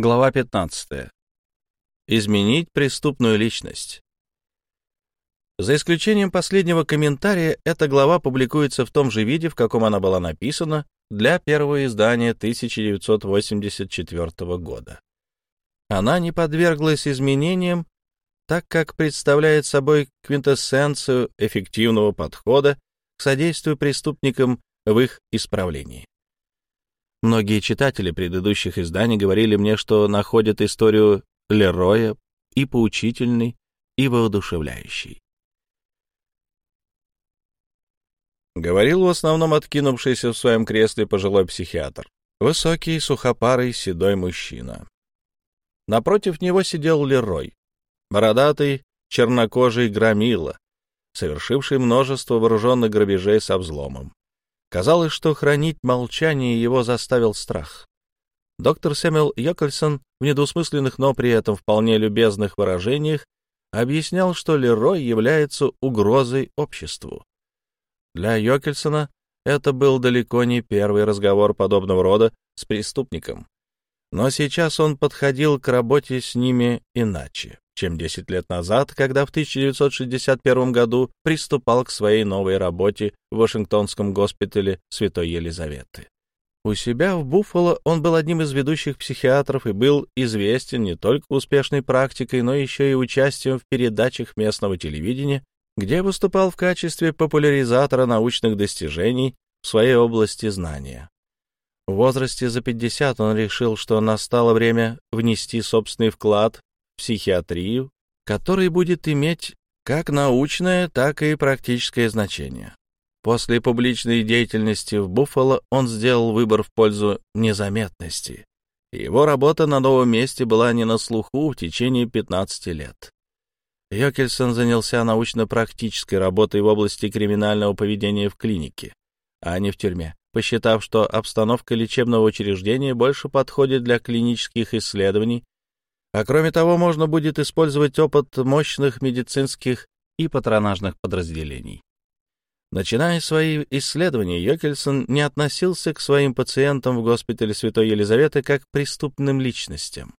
Глава 15. Изменить преступную личность. За исключением последнего комментария, эта глава публикуется в том же виде, в каком она была написана для первого издания 1984 года. Она не подверглась изменениям, так как представляет собой квинтэссенцию эффективного подхода к содействию преступникам в их исправлении. Многие читатели предыдущих изданий говорили мне, что находят историю Лероя и поучительной, и воодушевляющей. Говорил в основном откинувшийся в своем кресле пожилой психиатр. Высокий, сухопарый, седой мужчина. Напротив него сидел Лерой, бородатый, чернокожий громила, совершивший множество вооруженных грабежей со взломом. Казалось, что хранить молчание его заставил страх. Доктор Сэмюэл Йокольсон в недвусмысленных, но при этом вполне любезных выражениях объяснял, что Лерой является угрозой обществу. Для Йокельсона это был далеко не первый разговор подобного рода с преступником. Но сейчас он подходил к работе с ними иначе чем 10 лет назад, когда в 1961 году приступал к своей новой работе в Вашингтонском госпитале Святой Елизаветы. У себя в Буффало он был одним из ведущих психиатров и был известен не только успешной практикой, но еще и участием в передачах местного телевидения, где выступал в качестве популяризатора научных достижений в своей области знания. В возрасте за 50 он решил, что настало время внести собственный вклад психиатрию, который будет иметь как научное, так и практическое значение. После публичной деятельности в Буффало он сделал выбор в пользу незаметности. Его работа на новом месте была не на слуху в течение 15 лет. Йокельсон занялся научно-практической работой в области криминального поведения в клинике, а не в тюрьме, посчитав, что обстановка лечебного учреждения больше подходит для клинических исследований а кроме того, можно будет использовать опыт мощных медицинских и патронажных подразделений. Начиная свои исследования, Йокельсон не относился к своим пациентам в госпитале Святой Елизаветы как к преступным личностям.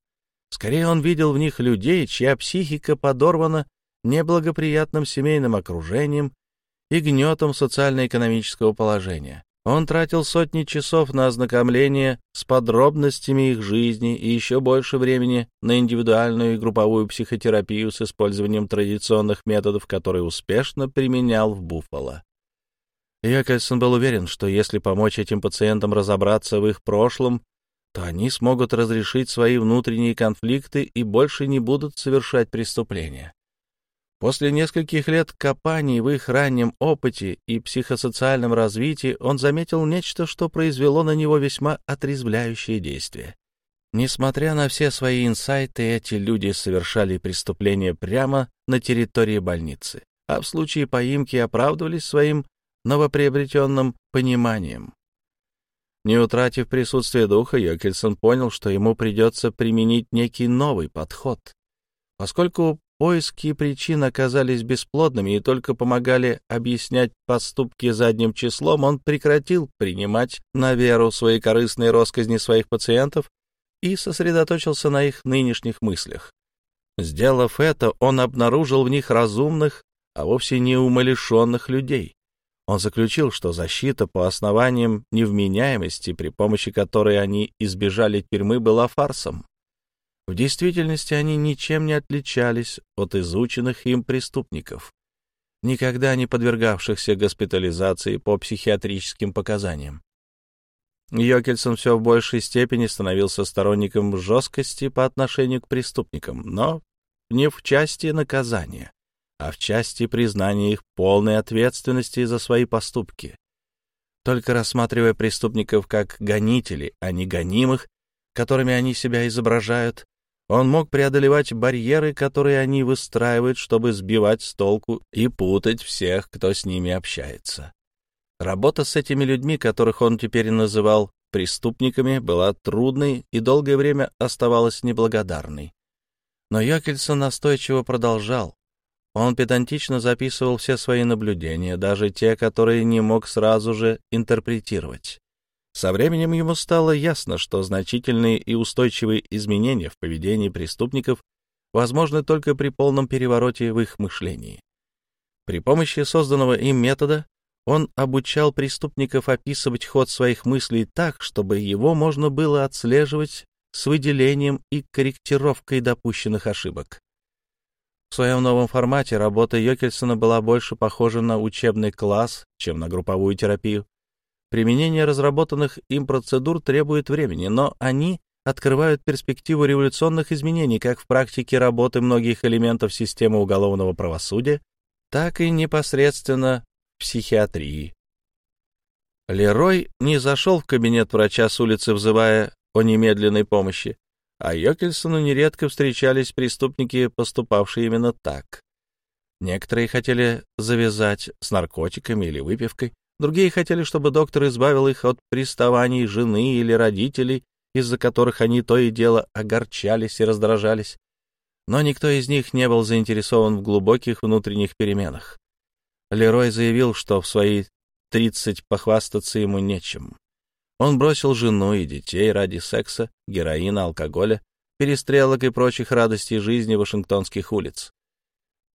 Скорее, он видел в них людей, чья психика подорвана неблагоприятным семейным окружением и гнетом социально-экономического положения, он тратил сотни часов на ознакомление с подробностями их жизни и еще больше времени на индивидуальную и групповую психотерапию с использованием традиционных методов, которые успешно применял в Буффало. Йокельсон был уверен, что если помочь этим пациентам разобраться в их прошлом, то они смогут разрешить свои внутренние конфликты и больше не будут совершать преступления. После нескольких лет копаний в их раннем опыте и психосоциальном развитии он заметил нечто, что произвело на него весьма отрезвляющее действие. Несмотря на все свои инсайты, эти люди совершали преступления прямо на территории больницы, а в случае поимки оправдывались своим новоприобретенным пониманием. Не утратив присутствие духа, Йокельсон понял, что ему придется применить некий новый подход. Поскольку Поиски причин оказались бесплодными и только помогали объяснять поступки задним числом, он прекратил принимать на веру свои корыстные росказни своих пациентов и сосредоточился на их нынешних мыслях. Сделав это, он обнаружил в них разумных, а вовсе не умалишенных людей. Он заключил, что защита по основаниям невменяемости, при помощи которой они избежали тюрьмы, была фарсом. В действительности они ничем не отличались от изученных им преступников, никогда не подвергавшихся госпитализации по психиатрическим показаниям. Йокельсон все в большей степени становился сторонником жесткости по отношению к преступникам, но не в части наказания, а в части признания их полной ответственности за свои поступки. Только рассматривая преступников как гонителей, а не гонимых, которыми они себя изображают, он мог преодолевать барьеры, которые они выстраивают, чтобы сбивать с толку и путать всех, кто с ними общается. Работа с этими людьми, которых он теперь называл преступниками, была трудной и долгое время оставалась неблагодарной. Но Йокельсон настойчиво продолжал. Он педантично записывал все свои наблюдения, даже те, которые не мог сразу же интерпретировать. Со временем ему стало ясно, что значительные и устойчивые изменения в поведении преступников возможны только при полном перевороте в их мышлении. При помощи созданного им метода он обучал преступников описывать ход своих мыслей так, чтобы его можно было отслеживать с выделением и корректировкой допущенных ошибок. В своем новом формате работа Йокельсона была больше похожа на учебный класс, чем на групповую терапию. Применение разработанных им процедур требует времени, но они открывают перспективу революционных изменений как в практике работы многих элементов системы уголовного правосудия, так и непосредственно в психиатрии. Лерой не зашел в кабинет врача с улицы, взывая о немедленной помощи, а Йокельсону нередко встречались преступники, поступавшие именно так. Некоторые хотели завязать с наркотиками или выпивкой, другие хотели, чтобы доктор избавил их от приставаний жены или родителей, из-за которых они то и дело огорчались и раздражались. Но никто из них не был заинтересован в глубоких внутренних переменах. Лерой заявил, что в свои тридцать похвастаться ему нечем. Он бросил жену и детей ради секса, героина, алкоголя, перестрелок и прочих радостей жизни вашингтонских улиц.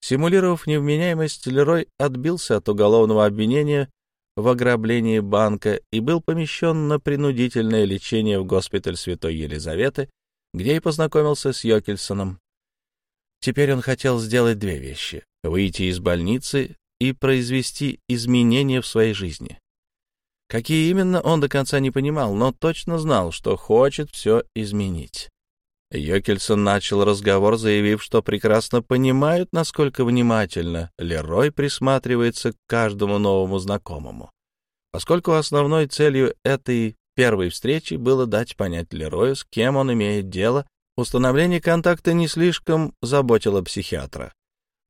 Симулировав невменяемость, Лерой отбился от уголовного обвинения в ограблении банка и был помещен на принудительное лечение в госпиталь Святой Елизаветы, где и познакомился с Йокельсоном. Теперь он хотел сделать две вещи — выйти из больницы и произвести изменения в своей жизни. Какие именно, он до конца не понимал, но точно знал, что хочет все изменить. Йокельсон начал разговор, заявив, что прекрасно понимает, насколько внимательно Лерой присматривается к каждому новому знакомому. Поскольку основной целью этой первой встречи было дать понять Лерою, с кем он имеет дело, установление контакта не слишком заботило психиатра.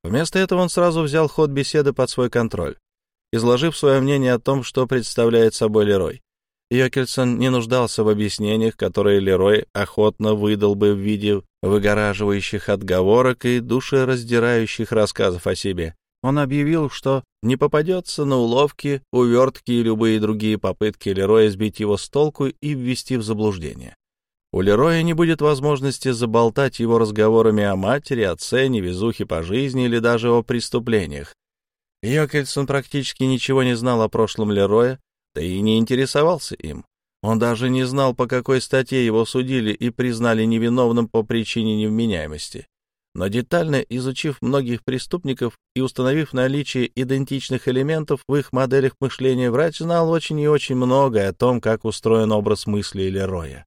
Вместо этого он сразу взял ход беседы под свой контроль, изложив свое мнение о том, что представляет собой Лерой. Йокельсон не нуждался в объяснениях, которые Лерой охотно выдал бы в виде выгораживающих отговорок и душераздирающих рассказов о себе. Он объявил, что не попадется на уловки, увертки и любые другие попытки Лероя сбить его с толку и ввести в заблуждение. У Лероя не будет возможности заболтать его разговорами о матери, отце, невезухе по жизни или даже о преступлениях. Йокельсон практически ничего не знал о прошлом Лероя, да и не интересовался им. Он даже не знал, по какой статье его судили и признали невиновным по причине невменяемости. Но детально изучив многих преступников и установив наличие идентичных элементов в их моделях мышления, врач знал очень и очень многое о том, как устроен образ мысли Лероя.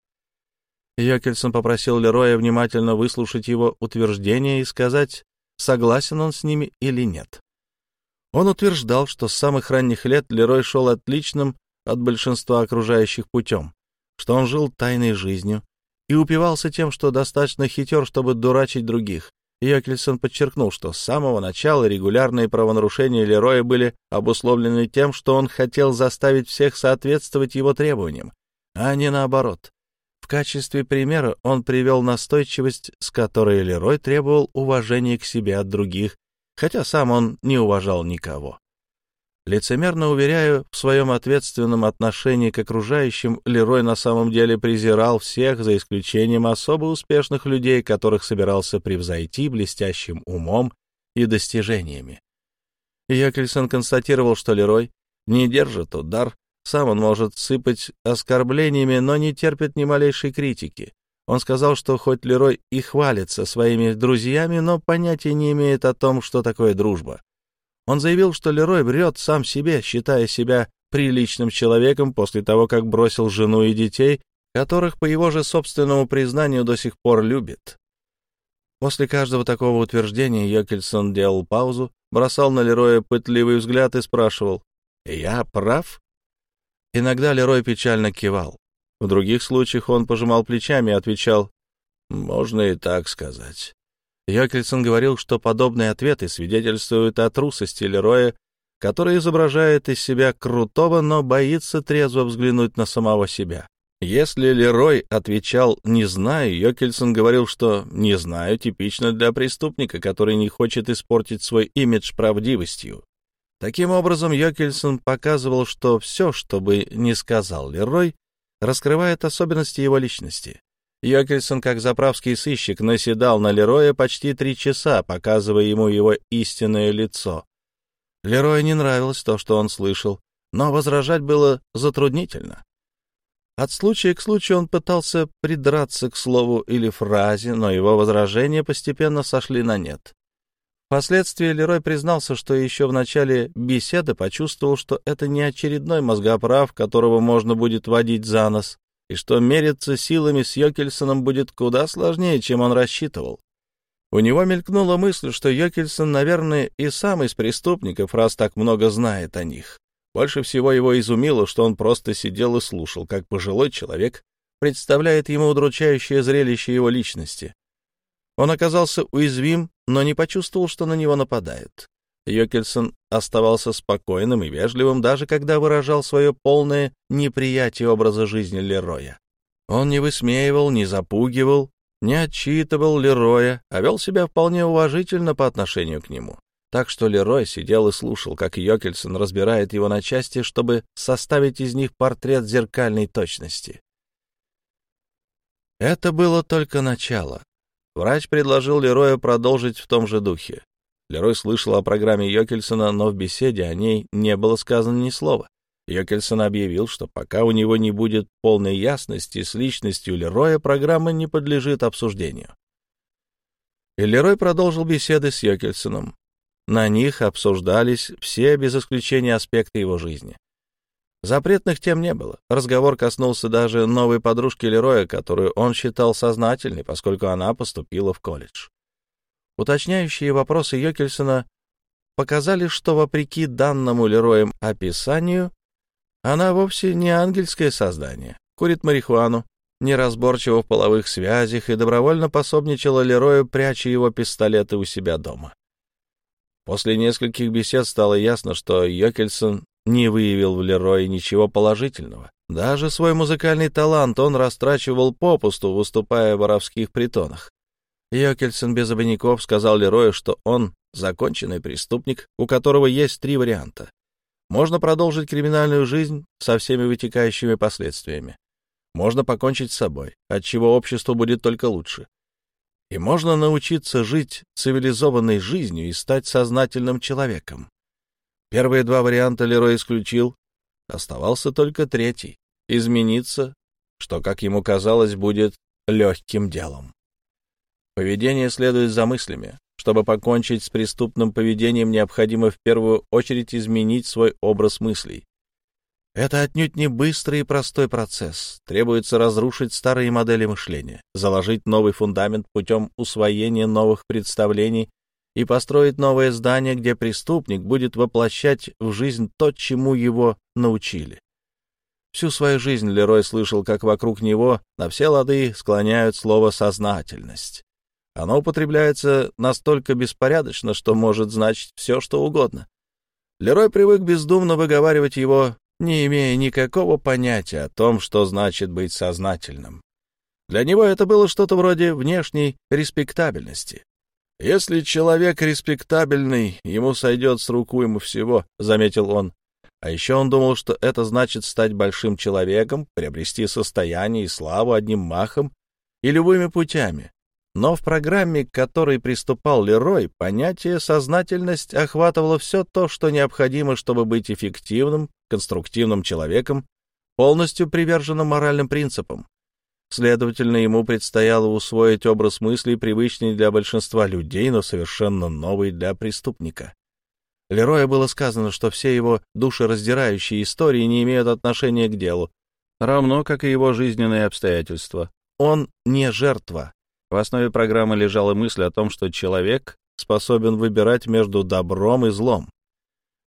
Йокельсон попросил Лероя внимательно выслушать его утверждения и сказать, согласен он с ними или нет. Он утверждал, что с самых ранних лет Лерой шел отличным от большинства окружающих путем, что он жил тайной жизнью и упивался тем, что достаточно хитер, чтобы дурачить других. Йокельсон подчеркнул, что с самого начала регулярные правонарушения Лероя были обусловлены тем, что он хотел заставить всех соответствовать его требованиям, а не наоборот. В качестве примера он привел настойчивость, с которой Лерой требовал уважения к себе от других хотя сам он не уважал никого. Лицемерно уверяю, в своем ответственном отношении к окружающим Лерой на самом деле презирал всех, за исключением особо успешных людей, которых собирался превзойти блестящим умом и достижениями. Йокельсон констатировал, что Лерой не держит удар, сам он может сыпать оскорблениями, но не терпит ни малейшей критики. Он сказал, что хоть Лерой и хвалится своими друзьями, но понятия не имеет о том, что такое дружба. Он заявил, что Лерой врет сам себе, считая себя приличным человеком после того, как бросил жену и детей, которых, по его же собственному признанию, до сих пор любит. После каждого такого утверждения Йокельсон делал паузу, бросал на Лероя пытливый взгляд и спрашивал «Я прав?» Иногда Лерой печально кивал. В других случаях он пожимал плечами и отвечал «Можно и так сказать». Йокельсон говорил, что подобные ответы свидетельствуют о трусости Лероя, который изображает из себя крутого, но боится трезво взглянуть на самого себя. Если Лерой отвечал «не знаю», Йокельсон говорил, что «не знаю» типично для преступника, который не хочет испортить свой имидж правдивостью. Таким образом, Йокельсон показывал, что все, что бы ни сказал Лерой, раскрывает особенности его личности. Йокельсон, как заправский сыщик, наседал на Лероя почти три часа, показывая ему его истинное лицо. Лерою не нравилось то, что он слышал, но возражать было затруднительно. От случая к случаю он пытался придраться к слову или фразе, но его возражения постепенно сошли на нет. Впоследствии Лерой признался, что еще в начале беседы почувствовал, что это не очередной мозгоправ, которого можно будет водить за нос, и что мериться силами с Йокельсоном будет куда сложнее, чем он рассчитывал. У него мелькнула мысль, что Йокельсон, наверное, и сам из преступников, раз так много знает о них. Больше всего его изумило, что он просто сидел и слушал, как пожилой человек представляет ему удручающее зрелище его личности. Он оказался уязвим, но не почувствовал, что на него нападают. Йокельсон оставался спокойным и вежливым, даже когда выражал свое полное неприятие образа жизни Лероя. Он не высмеивал, не запугивал, не отчитывал Лероя, а вел себя вполне уважительно по отношению к нему. Так что Лерой сидел и слушал, как Йокельсон разбирает его на части, чтобы составить из них портрет зеркальной точности. Это было только начало. Врач предложил Лерою продолжить в том же духе. Лерой слышал о программе Йокельсона, но в беседе о ней не было сказано ни слова. Йокельсон объявил, что пока у него не будет полной ясности с личностью Лероя, программа не подлежит обсуждению. И Лерой продолжил беседы с Йокельсоном. На них обсуждались все, без исключения, аспекты его жизни. Запретных тем не было. Разговор коснулся даже новой подружки Лероя, которую он считал сознательной, поскольку она поступила в колледж. Уточняющие вопросы Йокельсона показали, что, вопреки данному Лероем описанию, она вовсе не ангельское создание, курит марихуану, неразборчива в половых связях и добровольно пособничала Лерою, пряча его пистолеты у себя дома. После нескольких бесед стало ясно, что Йокельсон не выявил в Лерое ничего положительного. Даже свой музыкальный талант он растрачивал попусту, выступая в воровских притонах. Йокельсон без обиняков сказал Лерою, что он законченный преступник, у которого есть три варианта. Можно продолжить криминальную жизнь со всеми вытекающими последствиями. Можно покончить с собой, от чего обществу будет только лучше. И можно научиться жить цивилизованной жизнью и стать сознательным человеком. Первые два варианта Лерой исключил. Оставался только третий — измениться, что, как ему казалось, будет легким делом. Поведение следует за мыслями. Чтобы покончить с преступным поведением, необходимо в первую очередь изменить свой образ мыслей. Это отнюдь не быстрый и простой процесс. Требуется разрушить старые модели мышления, заложить новый фундамент путем усвоения новых представлений и построить новое здание, где преступник будет воплощать в жизнь то, чему его научили. Всю свою жизнь Лерой слышал, как вокруг него на все лады склоняют слово «сознательность». Оно употребляется настолько беспорядочно, что может значить все, что угодно. Лерой привык бездумно выговаривать его, не имея никакого понятия о том, что значит быть сознательным. Для него это было что-то вроде внешней респектабельности. «Если человек респектабельный, ему сойдет с руку ему всего», — заметил он. А еще он думал, что это значит стать большим человеком, приобрести состояние и славу одним махом и любыми путями. Но в программе, к которой приступал Лерой, понятие «сознательность» охватывало все то, что необходимо, чтобы быть эффективным, конструктивным человеком, полностью приверженным моральным принципам. Следовательно, ему предстояло усвоить образ мыслей, привычный для большинства людей, но совершенно новый для преступника. Лероя было сказано, что все его душераздирающие истории не имеют отношения к делу, равно как и его жизненные обстоятельства. Он не жертва, в основе программы лежала мысль о том, что человек способен выбирать между добром и злом.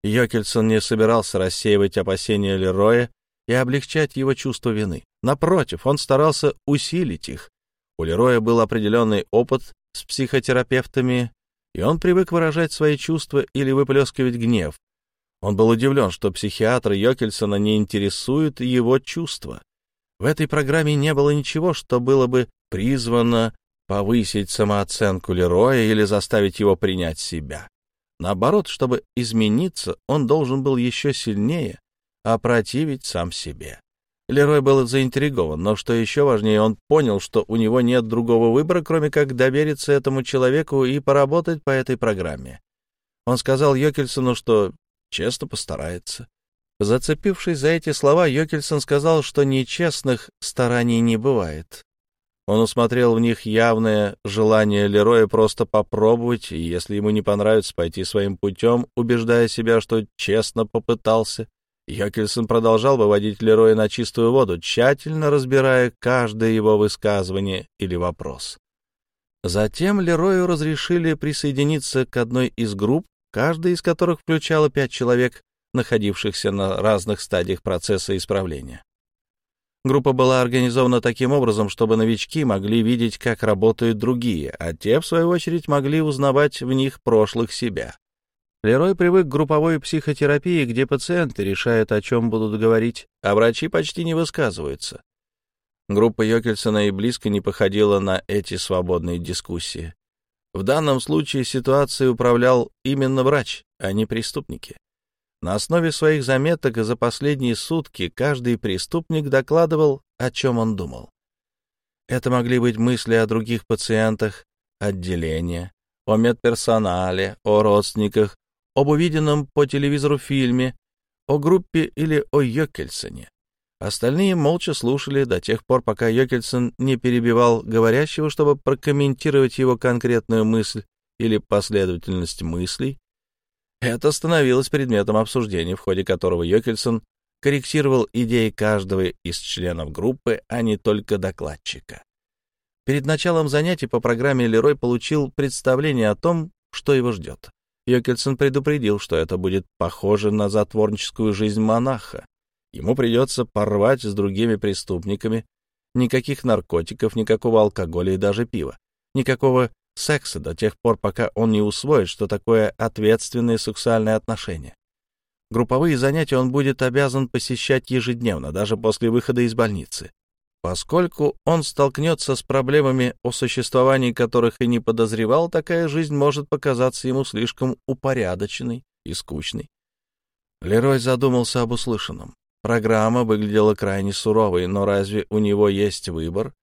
Йокельсон не собирался рассеивать опасения Лероя и облегчать его чувство вины. Напротив, он старался усилить их. У Лероя был определенный опыт с психотерапевтами, и он привык выражать свои чувства или выплескивать гнев. Он был удивлен, что психиатр Йокельсона не интересует его чувства. В этой программе не было ничего, что было бы призвано повысить самооценку Лероя или заставить его принять себя. Наоборот, чтобы измениться, он должен был еще сильнее опротивить сам себе. Лерой был заинтригован, но что еще важнее, он понял, что у него нет другого выбора, кроме как довериться этому человеку и поработать по этой программе. Он сказал Йокельсону, что честно постарается. Зацепившись за эти слова, Йокельсон сказал, что нечестных стараний не бывает. Он усмотрел в них явное желание Лероя просто попробовать, и если ему не понравится, пойти своим путем, убеждая себя, что честно попытался. Йокельсон продолжал выводить Лероя на чистую воду, тщательно разбирая каждое его высказывание или вопрос. Затем Лерою разрешили присоединиться к одной из групп, каждая из которых включала пять человек, находившихся на разных стадиях процесса исправления. Группа была организована таким образом, чтобы новички могли видеть, как работают другие, а те, в свою очередь, могли узнавать в них прошлых себя. Лерой привык к групповой психотерапии, где пациенты решают, о чем будут говорить, а врачи почти не высказываются. Группа Йокельсона и близко не походила на эти свободные дискуссии. В данном случае ситуацией управлял именно врач, а не преступники. На основе своих заметок за последние сутки каждый преступник докладывал, о чем он думал. Это могли быть мысли о других пациентах, отделения, о медперсонале, о родственниках, об увиденном по телевизору фильме, о группе или о Йокельсоне. Остальные молча слушали до тех пор, пока Йокельсон не перебивал говорящего, чтобы прокомментировать его конкретную мысль или последовательность мыслей, это становилось предметом обсуждения, в ходе которого Йокельсон корректировал идеи каждого из членов группы, а не только докладчика. Перед началом занятий по программе Лерой получил представление о том, что его ждет. Йокельсон предупредил, что это будет похоже на затворническую жизнь монаха. Ему придется порвать с другими преступниками. Никаких наркотиков, никакого алкоголя и даже пива. Никакого секса до тех пор, пока он не усвоит, что такое ответственные сексуальные отношения. Групповые занятия он будет обязан посещать ежедневно, даже после выхода из больницы. Поскольку он столкнется с проблемами, о существовании которых и не подозревал, такая жизнь может показаться ему слишком упорядоченной и скучной. Лерой задумался об услышанном. Программа выглядела крайне суровой, но разве у него есть выбор?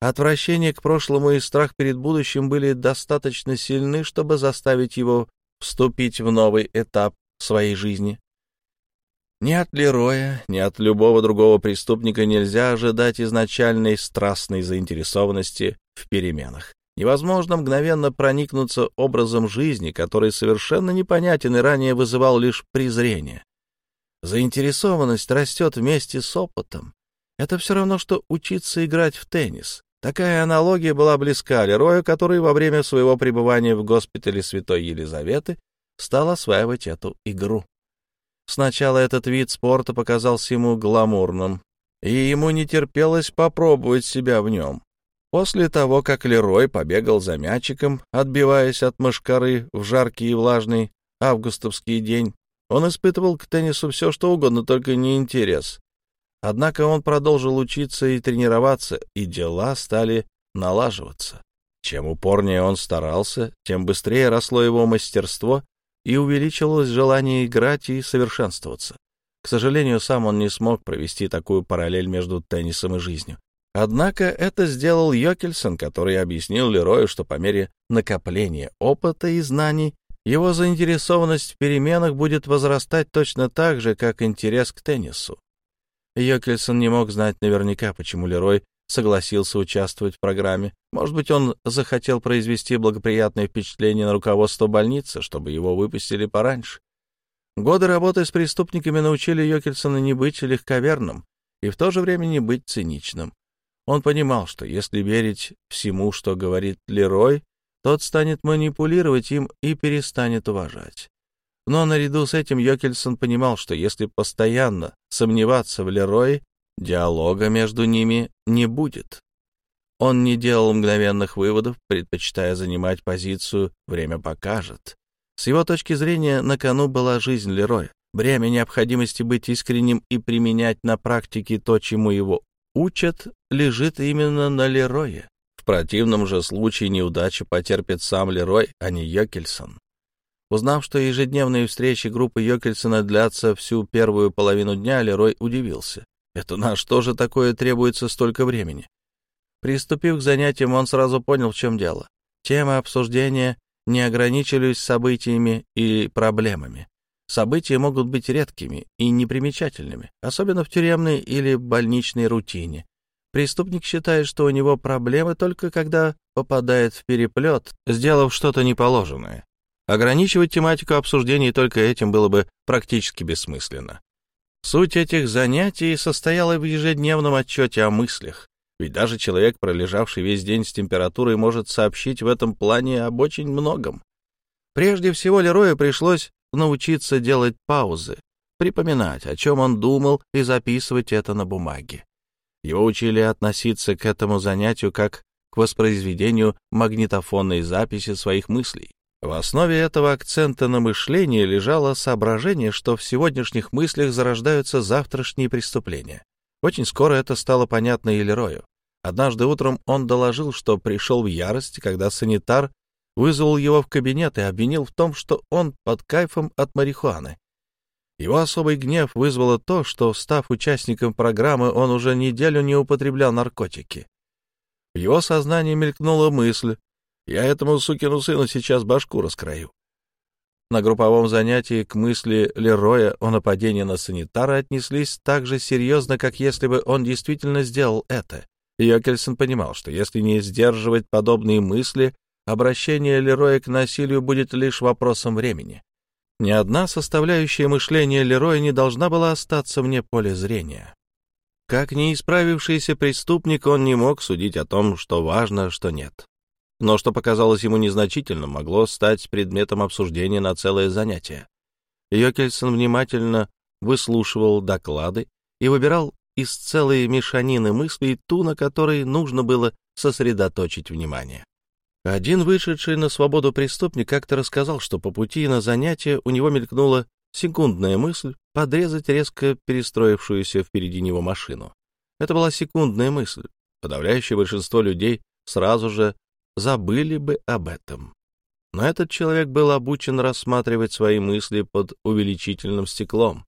Отвращение к прошлому и страх перед будущим были достаточно сильны, чтобы заставить его вступить в новый этап своей жизни. Ни от Лероя, ни от любого другого преступника нельзя ожидать изначальной страстной заинтересованности в переменах. Невозможно мгновенно проникнуться образом жизни, который совершенно непонятен и ранее вызывал лишь презрение. Заинтересованность растет вместе с опытом. Это все равно, что учиться играть в теннис. Такая аналогия была близка Лерою, который во время своего пребывания в госпитале Святой Елизаветы стал осваивать эту игру. Сначала этот вид спорта показался ему гламурным, и ему не терпелось попробовать себя в нем. После того, как Лерой побегал за мячиком, отбиваясь от мышкары в жаркий и влажный августовский день, он испытывал к теннису все, что угодно, только не интерес. Однако он продолжил учиться и тренироваться, и дела стали налаживаться. Чем упорнее он старался, тем быстрее росло его мастерство и увеличилось желание играть и совершенствоваться. К сожалению, сам он не смог провести такую параллель между теннисом и жизнью. Однако это сделал Йокельсон, который объяснил Лерою, что по мере накопления опыта и знаний его заинтересованность в переменах будет возрастать точно так же, как интерес к теннису. Йокельсон не мог знать наверняка, почему Лерой согласился участвовать в программе. Может быть, он захотел произвести благоприятное впечатление на руководство больницы, чтобы его выпустили пораньше. Годы работы с преступниками научили Йокельсона не быть легковерным и в то же время не быть циничным. Он понимал, что если верить всему, что говорит Лерой, тот станет манипулировать им и перестанет уважать. Но наряду с этим Йокельсон понимал, что если постоянно сомневаться в Лерое, диалога между ними не будет. Он не делал мгновенных выводов, предпочитая занимать позицию «время покажет». С его точки зрения на кону была жизнь Лероя. Бремя необходимости быть искренним и применять на практике то, чему его учат, лежит именно на Лерое. В противном же случае неудачу потерпит сам Лерой, а не Йокельсон. Узнав, что ежедневные встречи группы Йокельсона длятся всю первую половину дня, Лерой удивился. Это на что же такое требуется столько времени? Приступив к занятиям, он сразу понял, в чем дело. Темы обсуждения не ограничивались событиями и проблемами. События могут быть редкими и непримечательными, особенно в тюремной или больничной рутине. Преступник считает, что у него проблемы только когда попадает в переплет, сделав что-то неположенное. Ограничивать тематику обсуждений только этим было бы практически бессмысленно. Суть этих занятий состояла в ежедневном отчете о мыслях, ведь даже человек, пролежавший весь день с температурой, может сообщить в этом плане об очень многом. Прежде всего Лерою пришлось научиться делать паузы, припоминать, о чем он думал, и записывать это на бумаге. Его учили относиться к этому занятию как к воспроизведению магнитофонной записи своих мыслей. В основе этого акцента на мышлении лежало соображение, что в сегодняшних мыслях зарождаются завтрашние преступления. Очень скоро это стало понятно и Лерою. Однажды утром он доложил, что пришел в ярость, когда санитар вызвал его в кабинет и обвинил в том, что он под кайфом от марихуаны. Его особый гнев вызвало то, что, став участником программы, он уже неделю не употреблял наркотики. В его сознании мелькнула мысль, я этому сукину сыну сейчас башку раскрою. На групповом занятии к мысли Лероя о нападении на санитара отнеслись так же серьезно, как если бы он действительно сделал это. Йокельсон понимал, что если не сдерживать подобные мысли, обращение Лероя к насилию будет лишь вопросом времени. Ни одна составляющая мышления Лероя не должна была остаться вне поля зрения. Как неисправившийся преступник, он не мог судить о том, что важно, что нет но что показалось ему незначительным, могло стать предметом обсуждения на целое занятие. Йокельсон внимательно выслушивал доклады и выбирал из целой мешанины мыслей ту, на которой нужно было сосредоточить внимание. Один вышедший на свободу преступник как-то рассказал, что по пути на занятие у него мелькнула секундная мысль подрезать резко перестроившуюся впереди него машину. Это была секундная мысль. Подавляющее большинство людей сразу же забыли бы об этом. Но этот человек был обучен рассматривать свои мысли под увеличительным стеклом.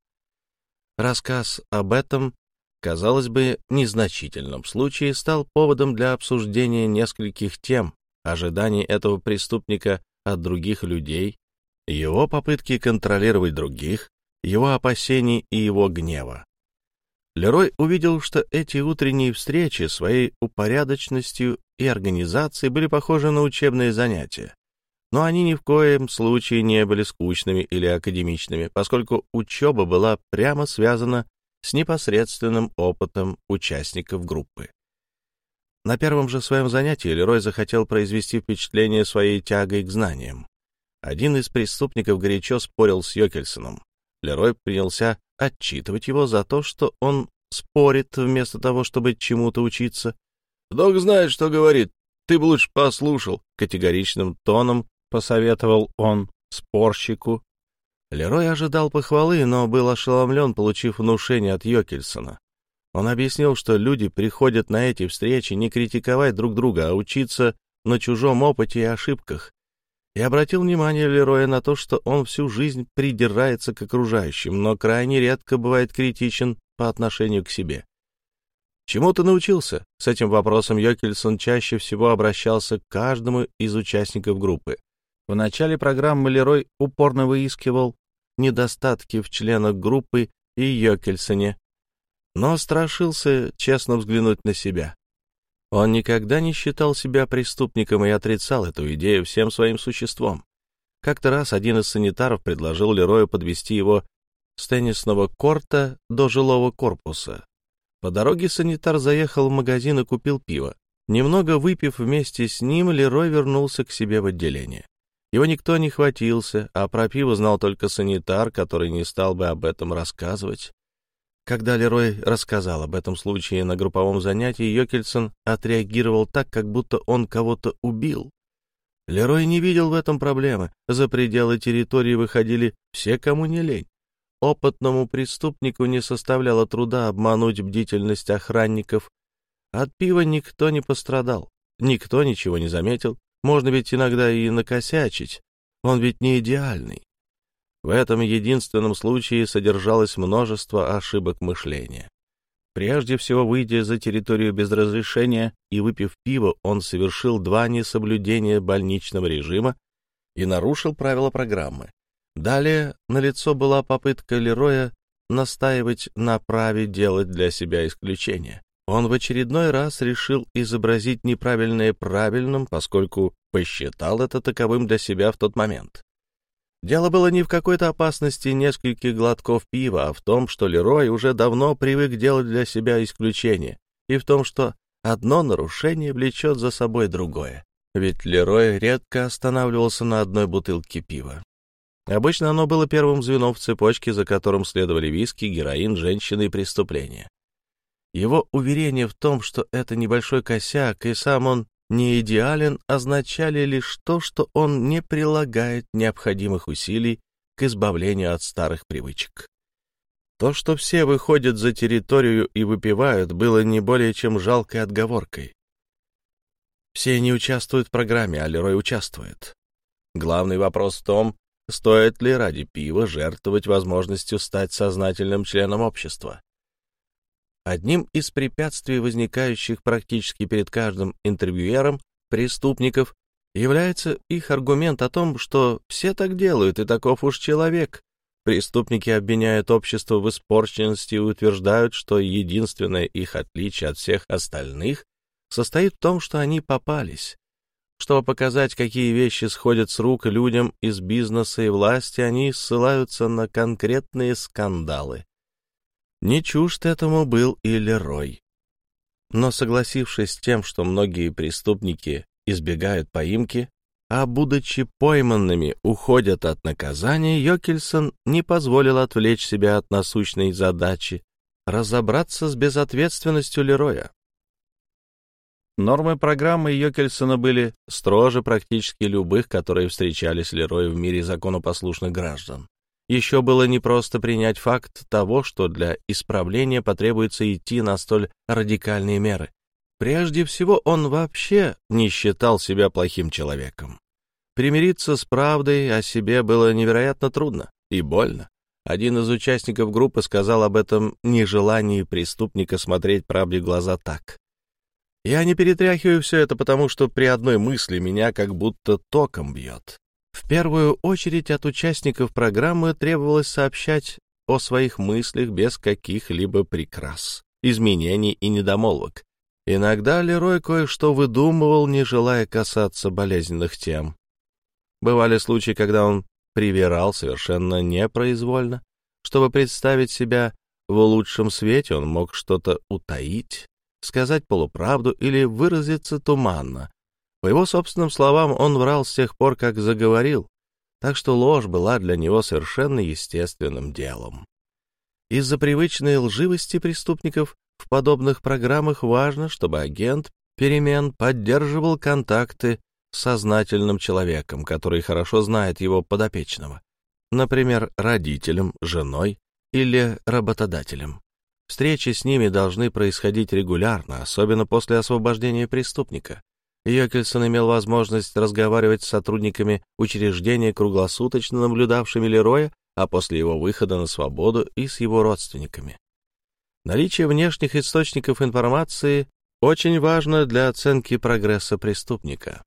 Рассказ об этом, казалось бы, незначительном случае стал поводом для обсуждения нескольких тем, ожиданий этого преступника от других людей, его попытки контролировать других, его опасений и его гнева. Лерой увидел, что эти утренние встречи своей упорядоченностью и организацией были похожи на учебные занятия. Но они ни в коем случае не были скучными или академичными, поскольку учеба была прямо связана с непосредственным опытом участников группы. На первом же своем занятии Лерой захотел произвести впечатление своей тягой к знаниям. Один из преступников горячо спорил с Йокельсоном. Лерой принялся отчитывать его за то, что он спорит вместо того, чтобы чему-то учиться. «Док знает, что говорит. Ты бы лучше послушал», — категоричным тоном посоветовал он спорщику. Лерой ожидал похвалы, но был ошеломлен, получив внушение от Йокельсона. Он объяснил, что люди приходят на эти встречи не критиковать друг друга, а учиться на чужом опыте и ошибках, и обратил внимание Лероя на то, что он всю жизнь придирается к окружающим, но крайне редко бывает критичен по отношению к себе. Чему ты научился? С этим вопросом Йокельсон чаще всего обращался к каждому из участников группы. В начале программы Лерой упорно выискивал недостатки в членах группы и Йокельсоне, но страшился честно взглянуть на себя. Он никогда не считал себя преступником и отрицал эту идею всем своим существом. Как-то раз один из санитаров предложил Лерою подвести его с теннисного корта до жилого корпуса. По дороге санитар заехал в магазин и купил пиво. Немного выпив вместе с ним, Лерой вернулся к себе в отделение. Его никто не хватился, а про пиво знал только санитар, который не стал бы об этом рассказывать. Когда Лерой рассказал об этом случае на групповом занятии, Йокельсон отреагировал так, как будто он кого-то убил. Лерой не видел в этом проблемы. За пределы территории выходили все, кому не лень. Опытному преступнику не составляло труда обмануть бдительность охранников. От пива никто не пострадал, никто ничего не заметил. Можно ведь иногда и накосячить. Он ведь не идеальный. В этом единственном случае содержалось множество ошибок мышления. Прежде всего, выйдя за территорию без разрешения и выпив пиво, он совершил два несоблюдения больничного режима и нарушил правила программы. Далее налицо была попытка Лероя настаивать на праве делать для себя исключение. Он в очередной раз решил изобразить неправильное правильным, поскольку посчитал это таковым для себя в тот момент. Дело было не в какой-то опасности нескольких глотков пива, а в том, что Лерой уже давно привык делать для себя исключение, и в том, что одно нарушение влечет за собой другое. Ведь Лерой редко останавливался на одной бутылке пива. Обычно оно было первым звеном в цепочке, за которым следовали виски, героин, женщины и преступления. Его уверение в том, что это небольшой косяк, и сам он не идеален, означали лишь то, что он не прилагает необходимых усилий к избавлению от старых привычек. То, что все выходят за территорию и выпивают, было не более чем жалкой отговоркой. Все не участвуют в программе, а Лерой участвует. Главный вопрос в том, стоит ли ради пива жертвовать возможностью стать сознательным членом общества. Одним из препятствий, возникающих практически перед каждым интервьюером преступников, является их аргумент о том, что все так делают, и таков уж человек. Преступники обвиняют общество в испорченности и утверждают, что единственное их отличие от всех остальных состоит в том, что они попались. Чтобы показать, какие вещи сходят с рук людям из бизнеса и власти, они ссылаются на конкретные скандалы. Не чужд этому был и Лерой. Но согласившись с тем, что многие преступники избегают поимки, а, будучи пойманными, уходят от наказания, Йокельсон не позволил отвлечь себя от насущной задачи разобраться с безответственностью Лероя. Нормы программы Йокельсона были строже практически любых, которые встречались Лерою в мире законопослушных граждан. Еще было непросто принять факт того, что для исправления потребуется идти на столь радикальные меры. Прежде всего, он вообще не считал себя плохим человеком. Примириться с правдой о себе было невероятно трудно и больно. Один из участников группы сказал об этом нежелании преступника смотреть правде глаза так. «Я не перетряхиваю все это, потому что при одной мысли меня как будто током бьет. В первую очередь от участников программы требовалось сообщать о своих мыслях без каких-либо прикрас, изменений и недомолвок. Иногда Лерой кое-что выдумывал, не желая касаться болезненных тем. Бывали случаи, когда он привирал совершенно непроизвольно. Чтобы представить себя в лучшем свете, он мог что-то утаить, сказать полуправду или выразиться туманно, по его собственным словам, он врал с тех пор, как заговорил, так что ложь была для него совершенно естественным делом. Из-за привычной лживости преступников в подобных программах важно, чтобы агент перемен поддерживал контакты с сознательным человеком, который хорошо знает его подопечного, например, родителем, женой или работодателем. Встречи с ними должны происходить регулярно, особенно после освобождения преступника. Йокельсон имел возможность разговаривать с сотрудниками учреждения, круглосуточно наблюдавшими Лероя, а после его выхода на свободу и с его родственниками. Наличие внешних источников информации очень важно для оценки прогресса преступника,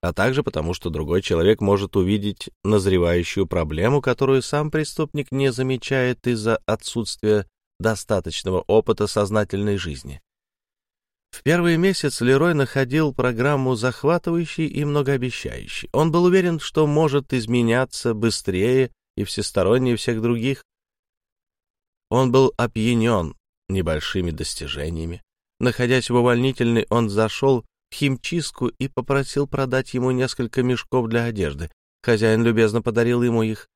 а также потому, что другой человек может увидеть назревающую проблему, которую сам преступник не замечает из-за отсутствия достаточного опыта сознательной жизни. В первый месяц Лерой находил программу захватывающей и многообещающей. Он был уверен, что может изменяться быстрее и всестороннее всех других. Он был опьянен небольшими достижениями. Находясь в увольнительной, он зашел в химчистку и попросил продать ему несколько мешков для одежды. Хозяин любезно подарил ему их.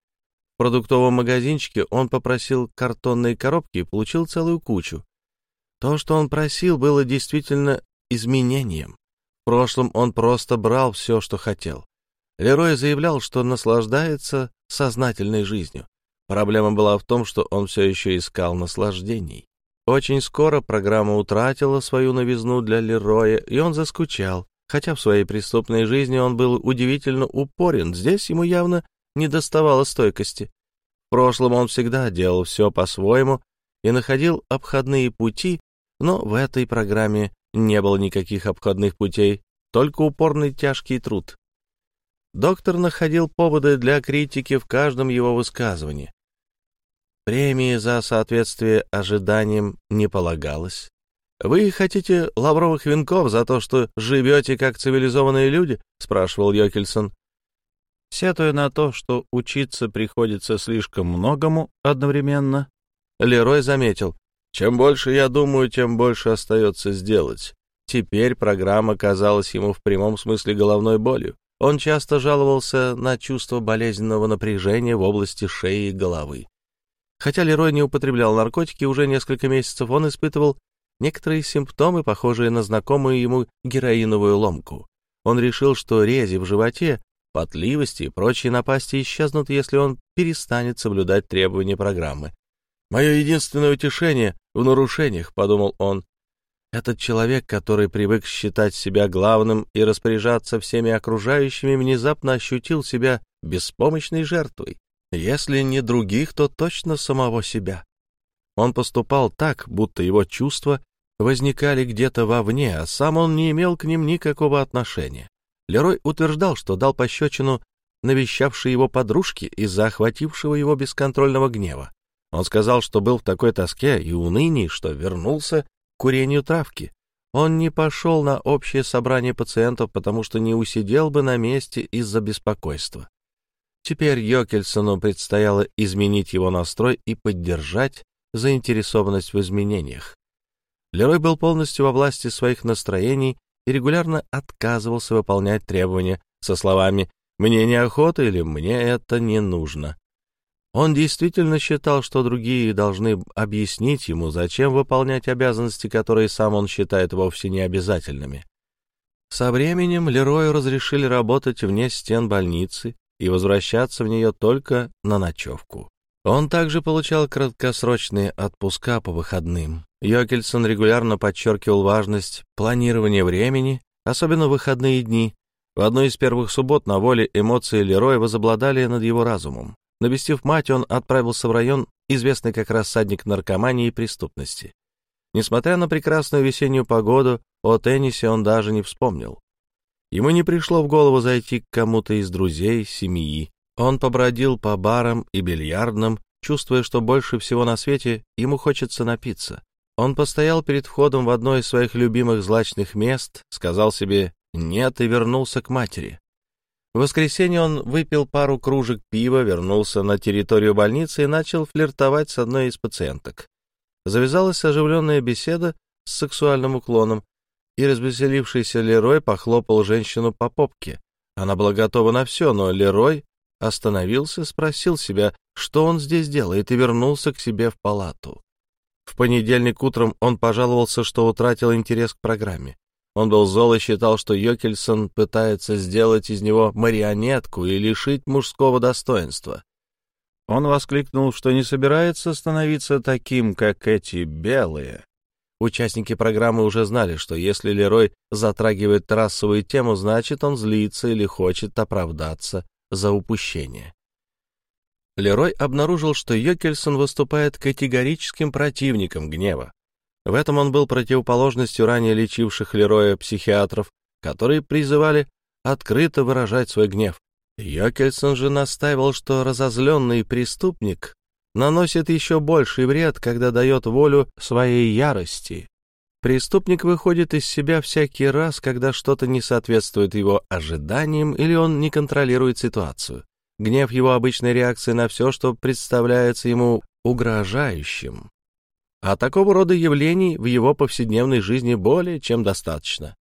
В продуктовом магазинчике он попросил картонные коробки и получил целую кучу. То, что он просил, было действительно изменением. В прошлом он просто брал все, что хотел. Лерой заявлял, что наслаждается сознательной жизнью. Проблема была в том, что он все еще искал наслаждений. Очень скоро программа утратила свою новизну для Лероя, и он заскучал. Хотя в своей преступной жизни он был удивительно упорен, здесь ему явно не доставало стойкости. В прошлом он всегда делал все по-своему и находил обходные пути, но в этой программе не было никаких обходных путей, только упорный тяжкий труд. Доктор находил поводы для критики в каждом его высказывании. Премии за соответствие ожиданиям не полагалось. «Вы хотите лавровых венков за то, что живете как цивилизованные люди?» — спрашивал Йокельсон. Сетуя на то, что учиться приходится слишком многому одновременно, Лерой заметил, «Чем больше я думаю, тем больше остается сделать». Теперь программа казалась ему в прямом смысле головной болью. Он часто жаловался на чувство болезненного напряжения в области шеи и головы. Хотя Лерой не употреблял наркотики уже несколько месяцев, он испытывал некоторые симптомы, похожие на знакомую ему героиновую ломку. Он решил, что рези в животе, потливости и прочие напасти исчезнут, если он перестанет соблюдать требования программы. «Мое единственное утешение в нарушениях», — подумал он. Этот человек, который привык считать себя главным и распоряжаться всеми окружающими, внезапно ощутил себя беспомощной жертвой. Если не других, то точно самого себя. Он поступал так, будто его чувства возникали где-то вовне, а сам он не имел к ним никакого отношения. Лерой утверждал, что дал пощечину навещавшей его подружке из-за охватившего его бесконтрольного гнева. Он сказал, что был в такой тоске и унынии, что вернулся к курению травки. Он не пошел на общее собрание пациентов, потому что не усидел бы на месте из-за беспокойства. Теперь Йокельсону предстояло изменить его настрой и поддержать заинтересованность в изменениях. Лерой был полностью во власти своих настроений и регулярно отказывался выполнять требования со словами «мне неохота» или «мне это не нужно». Он действительно считал, что другие должны объяснить ему, зачем выполнять обязанности, которые сам он считает вовсе не обязательными. Со временем Лерою разрешили работать вне стен больницы и возвращаться в нее только на ночевку. Он также получал краткосрочные отпуска по выходным. Йокельсон регулярно подчеркивал важность планирования времени, особенно выходные дни. В одной из первых суббот на воле эмоции Лероя возобладали над его разумом. Навестив мать, он отправился в район, известный как рассадник наркомании и преступности. Несмотря на прекрасную весеннюю погоду, о теннисе он даже не вспомнил. Ему не пришло в голову зайти к кому-то из друзей, семьи. Он побродил по барам и бильярдным, чувствуя, что больше всего на свете ему хочется напиться. Он постоял перед входом в одно из своих любимых злачных мест, сказал себе «нет» и вернулся к матери. В воскресенье он выпил пару кружек пива, вернулся на территорию больницы и начал флиртовать с одной из пациенток. Завязалась оживленная беседа с сексуальным уклоном, и развеселившийся Лерой похлопал женщину по попке. Она была готова на все, но Лерой остановился, спросил себя, что он здесь делает, и вернулся к себе в палату. В понедельник утром он пожаловался, что утратил интерес к программе. Он был зол и считал, что Йокельсон пытается сделать из него марионетку и лишить мужского достоинства. Он воскликнул, что не собирается становиться таким, как эти белые. Участники программы уже знали, что если Лерой затрагивает трассовую тему, значит, он злится или хочет оправдаться за упущение. Лерой обнаружил, что Йокельсон выступает категорическим противником гнева. В этом он был противоположностью ранее лечивших Лероя психиатров, которые призывали открыто выражать свой гнев. Йокельсон же настаивал, что разозленный преступник наносит еще больший вред, когда дает волю своей ярости. Преступник выходит из себя всякий раз, когда что-то не соответствует его ожиданиям или он не контролирует ситуацию. Гнев его обычной реакции на все, что представляется ему угрожающим. А такого рода явлений в его повседневной жизни более чем достаточно.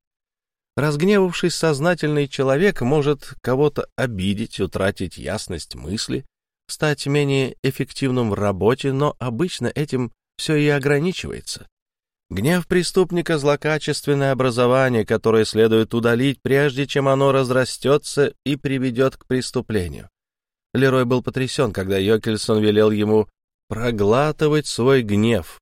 Разгневавшись, сознательный человек может кого-то обидеть, утратить ясность мысли, стать менее эффективным в работе, но обычно этим все и ограничивается. Гнев преступника — злокачественное образование, которое следует удалить, прежде чем оно разрастется и приведет к преступлению. Лерой был потрясен, когда Йокельсон велел ему проглатывать свой гнев,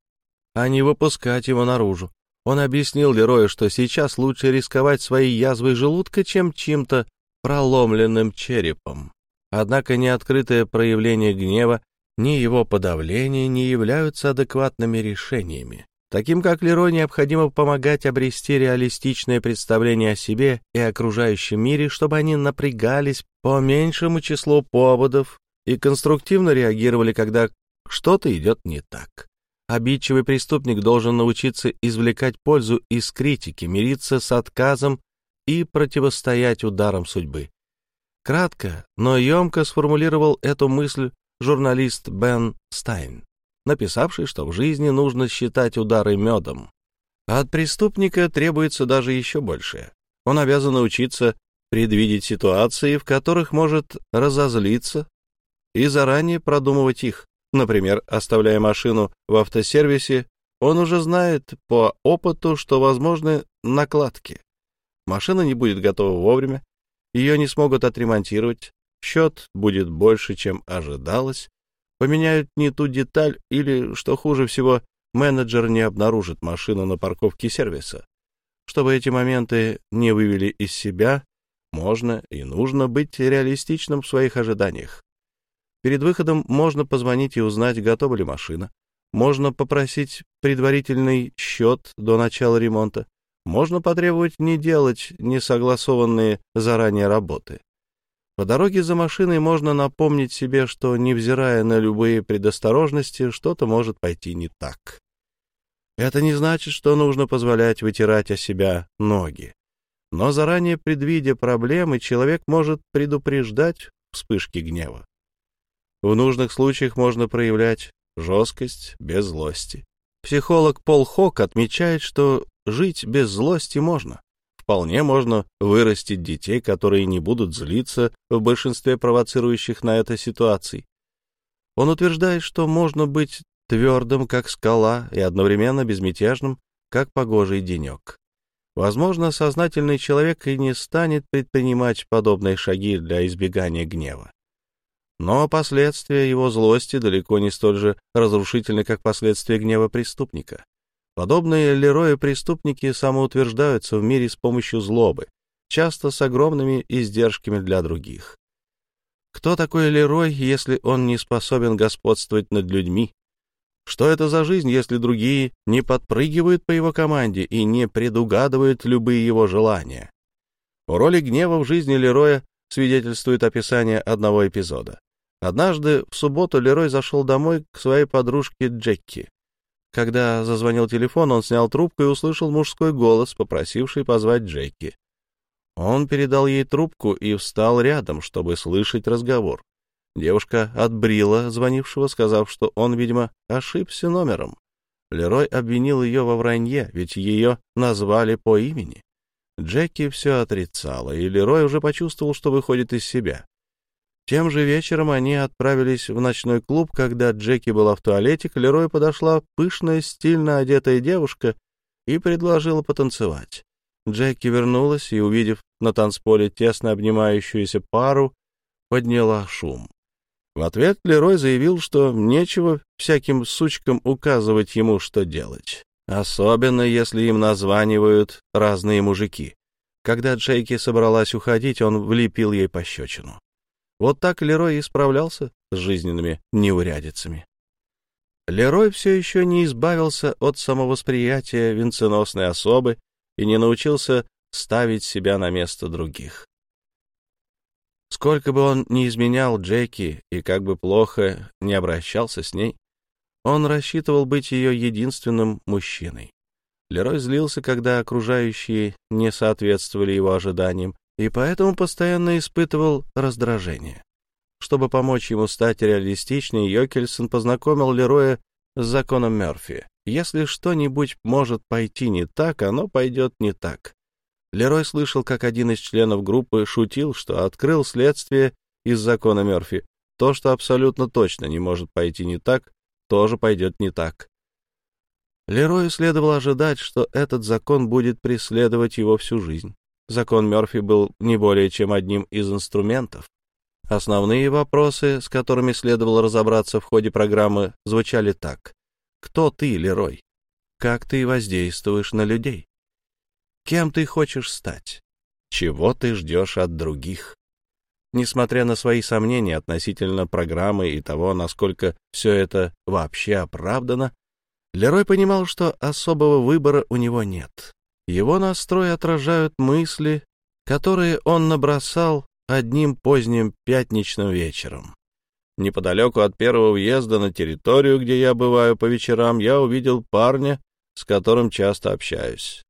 а не выпускать его наружу. Он объяснил Лерою, что сейчас лучше рисковать своей язвой желудка, чем чем-то проломленным черепом. Однако неоткрытое проявление гнева ни его подавление не являются адекватными решениями. Таким как Лерой необходимо помогать обрести реалистичное представление о себе и окружающем мире, чтобы они напрягались по меньшему числу поводов и конструктивно реагировали, когда что-то идет не так. Обидчивый преступник должен научиться извлекать пользу из критики, мириться с отказом и противостоять ударам судьбы. Кратко, но емко сформулировал эту мысль журналист Бен Стайн, написавший, что в жизни нужно считать удары медом. А от преступника требуется даже еще большее. Он обязан научиться предвидеть ситуации, в которых может разозлиться, и заранее продумывать их. Например, оставляя машину в автосервисе, он уже знает по опыту, что возможны накладки. Машина не будет готова вовремя, ее не смогут отремонтировать, счет будет больше, чем ожидалось, поменяют не ту деталь или, что хуже всего, менеджер не обнаружит машину на парковке сервиса. Чтобы эти моменты не вывели из себя, можно и нужно быть реалистичным в своих ожиданиях. Перед выходом можно позвонить и узнать, готова ли машина. Можно попросить предварительный счет до начала ремонта. Можно потребовать не делать несогласованные заранее работы. По дороге за машиной можно напомнить себе, что, невзирая на любые предосторожности, что-то может пойти не так. Это не значит, что нужно позволять вытирать о себя ноги. Но заранее предвидя проблемы, человек может предупреждать вспышки гнева. В нужных случаях можно проявлять жесткость без злости. Психолог Пол Хок отмечает, что жить без злости можно. Вполне можно вырастить детей, которые не будут злиться в большинстве провоцирующих на это ситуаций. Он утверждает, что можно быть твердым, как скала, и одновременно безмятежным, как погожий денек. Возможно, сознательный человек и не станет предпринимать подобные шаги для избегания гнева. Но последствия его злости далеко не столь же разрушительны, как последствия гнева преступника. Подобные Лерои преступники самоутверждаются в мире с помощью злобы, часто с огромными издержками для других. Кто такой Лерой, если он не способен господствовать над людьми? Что это за жизнь, если другие не подпрыгивают по его команде и не предугадывают любые его желания? О роли гнева в жизни Лероя свидетельствует описание одного эпизода. Однажды в субботу Лерой зашел домой к своей подружке Джекки. Когда зазвонил телефон, он снял трубку и услышал мужской голос, попросивший позвать Джекки. Он передал ей трубку и встал рядом, чтобы слышать разговор. Девушка отбрила звонившего, сказав, что он, видимо, ошибся номером. Лерой обвинил ее во вранье, ведь ее назвали по имени. Джеки все отрицала, и Лерой уже почувствовал, что выходит из себя. Тем же вечером они отправились в ночной клуб. Когда Джеки была в туалете, к Лерою подошла пышная, стильно одетая девушка и предложила потанцевать. Джеки вернулась и, увидев на танцполе тесно обнимающуюся пару, подняла шум. В ответ Лерой заявил, что нечего всяким сучкам указывать ему, что делать, особенно если им названивают разные мужики. Когда Джейки собралась уходить, он влепил ей пощечину. Вот так Лерой и справлялся с жизненными неурядицами. Лерой все еще не избавился от самовосприятия венценосной особы и не научился ставить себя на место других. Сколько бы он ни изменял Джеки и как бы плохо не обращался с ней, он рассчитывал быть ее единственным мужчиной. Лерой злился, когда окружающие не соответствовали его ожиданиям, и поэтому постоянно испытывал раздражение. Чтобы помочь ему стать реалистичнее, Йокельсон познакомил Лероя с законом Мерфи. Если что-нибудь может пойти не так, оно пойдет не так. Лерой слышал, как один из членов группы шутил, что открыл следствие из закона Мерфи. То, что абсолютно точно не может пойти не так, тоже пойдет не так. Лерою следовало ожидать, что этот закон будет преследовать его всю жизнь. Закон Мёрфи был не более чем одним из инструментов. Основные вопросы, с которыми следовало разобраться в ходе программы, звучали так. Кто ты, Лерой? Как ты воздействуешь на людей? Кем ты хочешь стать? Чего ты ждешь от других? несмотря на свои сомнения относительно программы и того, насколько все это вообще оправдано, Лерой понимал, что особого выбора у него нет. Его настрой отражают мысли, которые он набросал одним поздним пятничным вечером. Неподалеку от первого въезда на территорию, где я бываю по вечерам, я увидел парня, с которым часто общаюсь.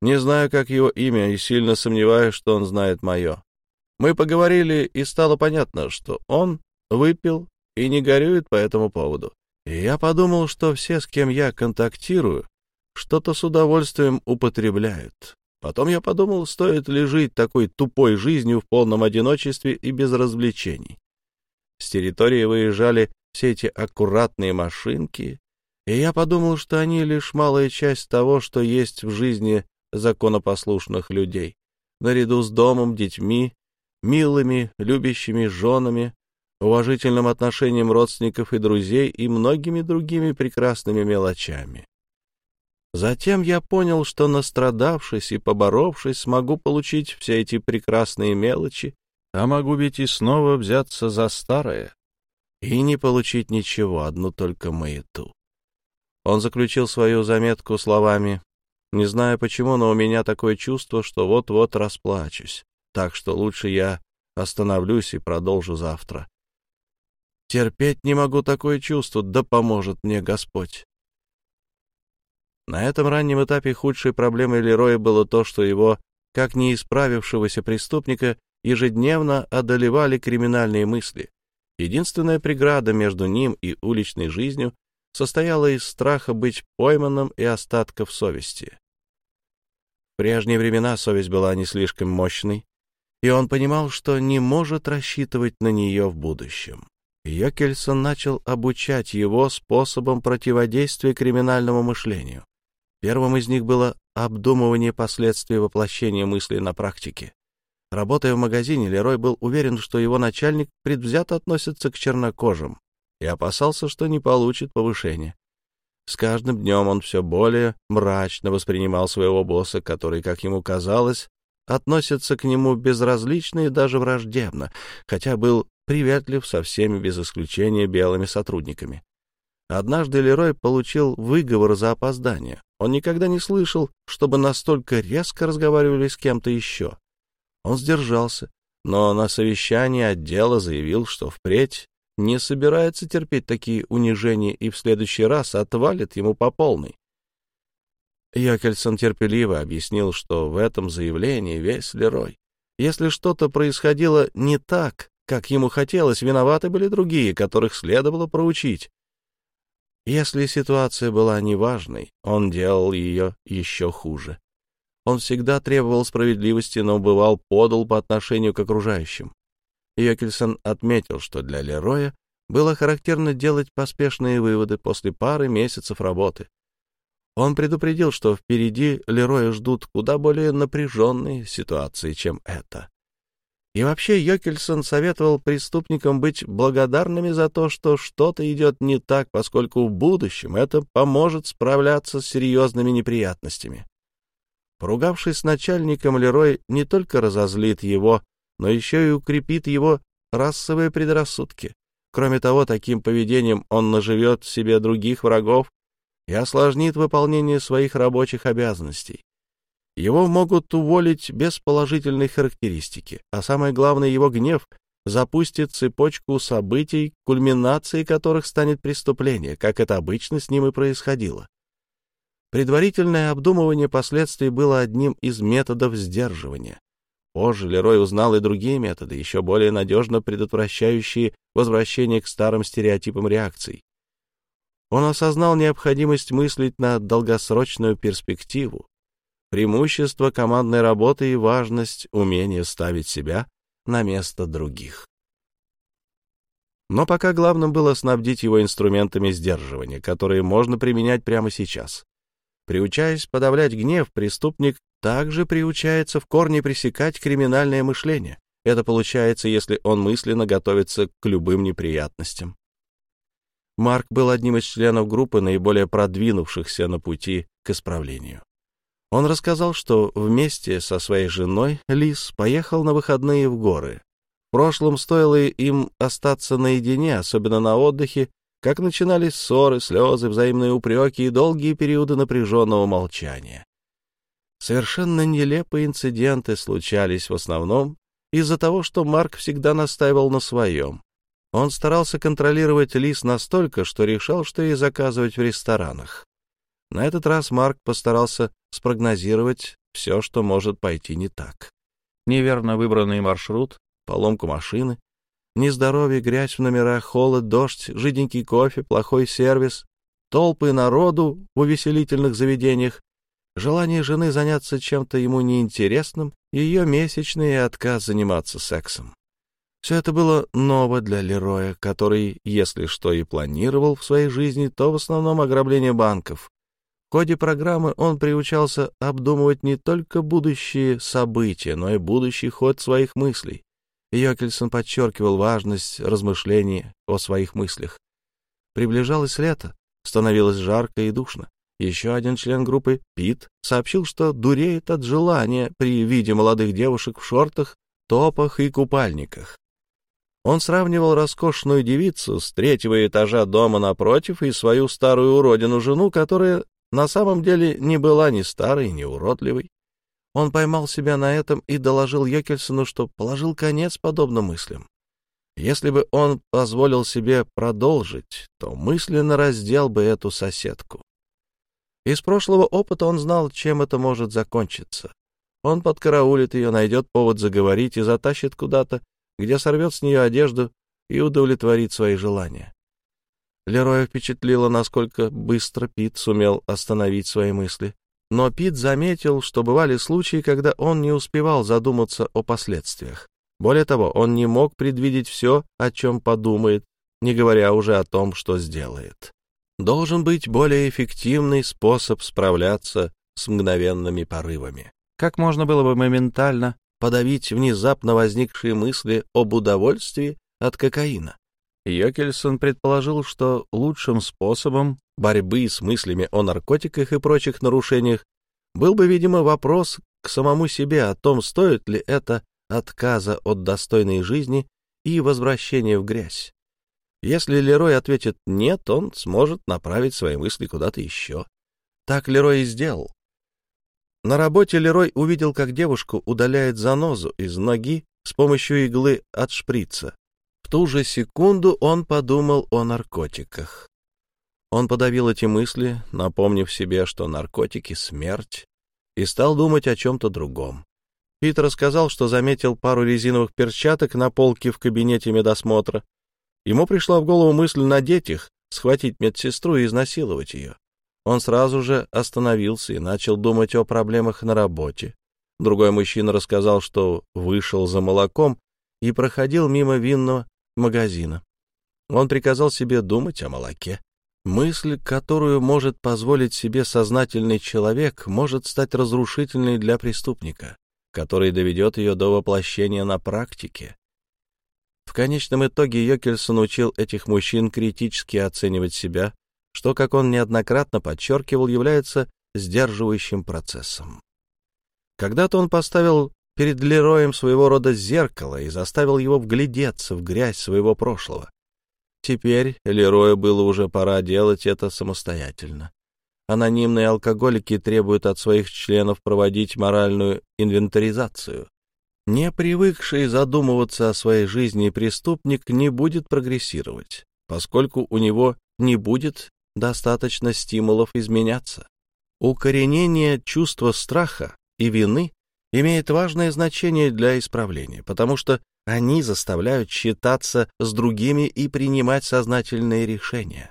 Не знаю, как его имя, и сильно сомневаюсь, что он знает мое. Мы поговорили, и стало понятно, что он выпил и не горюет по этому поводу. И я подумал, что все, с кем я контактирую, что-то с удовольствием употребляют. Потом я подумал, стоит ли жить такой тупой жизнью в полном одиночестве и без развлечений. С территории выезжали все эти аккуратные машинки, и я подумал, что они лишь малая часть того, что есть в жизни законопослушных людей, наряду с домом, детьми, милыми, любящими женами, уважительным отношением родственников и друзей и многими другими прекрасными мелочами. Затем я понял, что, настрадавшись и поборовшись, смогу получить все эти прекрасные мелочи, а могу ведь и снова взяться за старое и не получить ничего, одну только маяту. Он заключил свою заметку словами «Не знаю почему, но у меня такое чувство, что вот-вот расплачусь, так что лучше я остановлюсь и продолжу завтра. Терпеть не могу такое чувство, да поможет мне Господь». На этом раннем этапе худшей проблемой Лероя было то, что его, как неисправившегося преступника, ежедневно одолевали криминальные мысли. Единственная преграда между ним и уличной жизнью состояла из страха быть пойманным и остатков совести. В прежние времена совесть была не слишком мощной, и он понимал, что не может рассчитывать на нее в будущем. Йокельсон начал обучать его способам противодействия криминальному мышлению. Первым из них было обдумывание последствий воплощения мысли на практике. Работая в магазине, Лерой был уверен, что его начальник предвзято относится к чернокожим и опасался, что не получит повышения. С каждым днем он все более мрачно воспринимал своего босса, который, как ему казалось, относится к нему безразлично и даже враждебно, хотя был приветлив со всеми без исключения белыми сотрудниками. Однажды Лерой получил выговор за опоздание. Он никогда не слышал, чтобы настолько резко разговаривали с кем-то еще. Он сдержался, но на совещании отдела заявил, что впредь не собирается терпеть такие унижения и в следующий раз отвалит ему по полной. Якельсон терпеливо объяснил, что в этом заявлении весь Лерой. Если что-то происходило не так, как ему хотелось, виноваты были другие, которых следовало проучить. Если ситуация была неважной, он делал ее еще хуже. Он всегда требовал справедливости, но бывал подал по отношению к окружающим. Йокельсон отметил, что для Лероя было характерно делать поспешные выводы после пары месяцев работы. Он предупредил, что впереди Лероя ждут куда более напряженные ситуации, чем это. И вообще Йокельсон советовал преступникам быть благодарными за то, что что-то идет не так, поскольку в будущем это поможет справляться с серьезными неприятностями. Поругавшись с начальником, Лерой не только разозлит его, но еще и укрепит его расовые предрассудки. Кроме того, таким поведением он наживет себе других врагов и осложнит выполнение своих рабочих обязанностей. Его могут уволить без положительной характеристики, а самое главное, его гнев запустит цепочку событий, кульминацией которых станет преступление, как это обычно с ним и происходило. Предварительное обдумывание последствий было одним из методов сдерживания. Позже Лерой узнал и другие методы, еще более надежно предотвращающие возвращение к старым стереотипам реакций. Он осознал необходимость мыслить на долгосрочную перспективу, преимущество командной работы и важность умения ставить себя на место других. Но пока главным было снабдить его инструментами сдерживания, которые можно применять прямо сейчас. Приучаясь подавлять гнев, преступник также приучается в корне пресекать криминальное мышление. Это получается, если он мысленно готовится к любым неприятностям. Марк был одним из членов группы, наиболее продвинувшихся на пути к исправлению. Он рассказал, что вместе со своей женой Лис поехал на выходные в горы. В прошлом стоило им остаться наедине, особенно на отдыхе, как начинались ссоры, слезы, взаимные упреки и долгие периоды напряженного молчания. Совершенно нелепые инциденты случались в основном из-за того, что Марк всегда настаивал на своем. Он старался контролировать Лис настолько, что решал, что ей заказывать в ресторанах. На этот раз Марк постарался спрогнозировать все, что может пойти не так. Неверно выбранный маршрут, поломку машины, нездоровье, грязь в номерах, холод, дождь, жиденький кофе, плохой сервис, толпы народу в увеселительных заведениях, желание жены заняться чем-то ему неинтересным, ее месячный отказ заниматься сексом. Все это было ново для Лероя, который, если что и планировал в своей жизни, то в основном ограбление банков. В ходе программы он приучался обдумывать не только будущие события, но и будущий ход своих мыслей. Йокельсон подчеркивал важность размышлений о своих мыслях. Приближалось лето, становилось жарко и душно. Еще один член группы, Пит, сообщил, что дуреет от желания при виде молодых девушек в шортах, топах и купальниках. Он сравнивал роскошную девицу с третьего этажа дома напротив и свою старую уродину жену, которая на самом деле не была ни старой, ни уродливой. Он поймал себя на этом и доложил Йокельсону, что положил конец подобным мыслям. Если бы он позволил себе продолжить, то мысленно раздел бы эту соседку. Из прошлого опыта он знал, чем это может закончиться. Он подкараулит ее, найдет повод заговорить и затащит куда-то, где сорвет с нее одежду и удовлетворит свои желания. Лероя впечатлило, насколько быстро Пит сумел остановить свои мысли. Но Пит заметил, что бывали случаи, когда он не успевал задуматься о последствиях. Более того, он не мог предвидеть все, о чем подумает, не говоря уже о том, что сделает должен быть более эффективный способ справляться с мгновенными порывами. Как можно было бы моментально подавить внезапно возникшие мысли об удовольствии от кокаина? Йокельсон предположил, что лучшим способом борьбы с мыслями о наркотиках и прочих нарушениях был бы, видимо, вопрос к самому себе о том, стоит ли это отказа от достойной жизни и возвращения в грязь. Если Лерой ответит «нет», он сможет направить свои мысли куда-то еще. Так Лерой и сделал. На работе Лерой увидел, как девушку удаляет занозу из ноги с помощью иглы от шприца. Ту же секунду он подумал о наркотиках. Он подавил эти мысли, напомнив себе, что наркотики — смерть, и стал думать о чем-то другом. Пит рассказал, что заметил пару резиновых перчаток на полке в кабинете медосмотра. Ему пришла в голову мысль надеть их, схватить медсестру и изнасиловать ее. Он сразу же остановился и начал думать о проблемах на работе. Другой мужчина рассказал, что вышел за молоком и проходил мимо винного магазина. Он приказал себе думать о молоке. Мысль, которую может позволить себе сознательный человек, может стать разрушительной для преступника, который доведет ее до воплощения на практике. В конечном итоге Йокельсон учил этих мужчин критически оценивать себя, что, как он неоднократно подчеркивал, является сдерживающим процессом. Когда-то он поставил перед Лероем своего рода зеркало и заставил его вглядеться в грязь своего прошлого. Теперь Лерою было уже пора делать это самостоятельно. Анонимные алкоголики требуют от своих членов проводить моральную инвентаризацию. Не привыкший задумываться о своей жизни преступник не будет прогрессировать, поскольку у него не будет достаточно стимулов изменяться. Укоренение чувства страха и вины имеет важное значение для исправления, потому что они заставляют считаться с другими и принимать сознательные решения.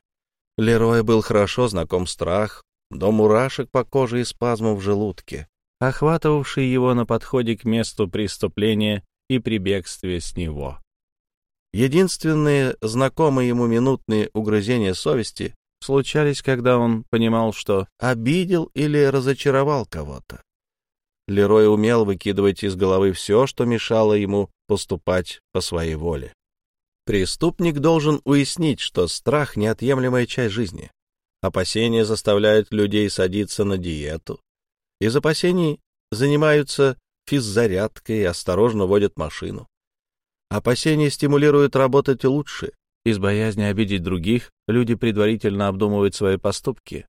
Лерой был хорошо знаком страх, до мурашек по коже и спазмов в желудке, охватывавший его на подходе к месту преступления и при бегстве с него. Единственные знакомые ему минутные угрызения совести случались, когда он понимал, что обидел или разочаровал кого-то. Лерой умел выкидывать из головы все, что мешало ему поступать по своей воле. Преступник должен уяснить, что страх — неотъемлемая часть жизни. Опасения заставляют людей садиться на диету, Из опасений занимаются физзарядкой и осторожно водят машину. Опасения стимулируют работать лучше. Из боязни обидеть других люди предварительно обдумывают свои поступки.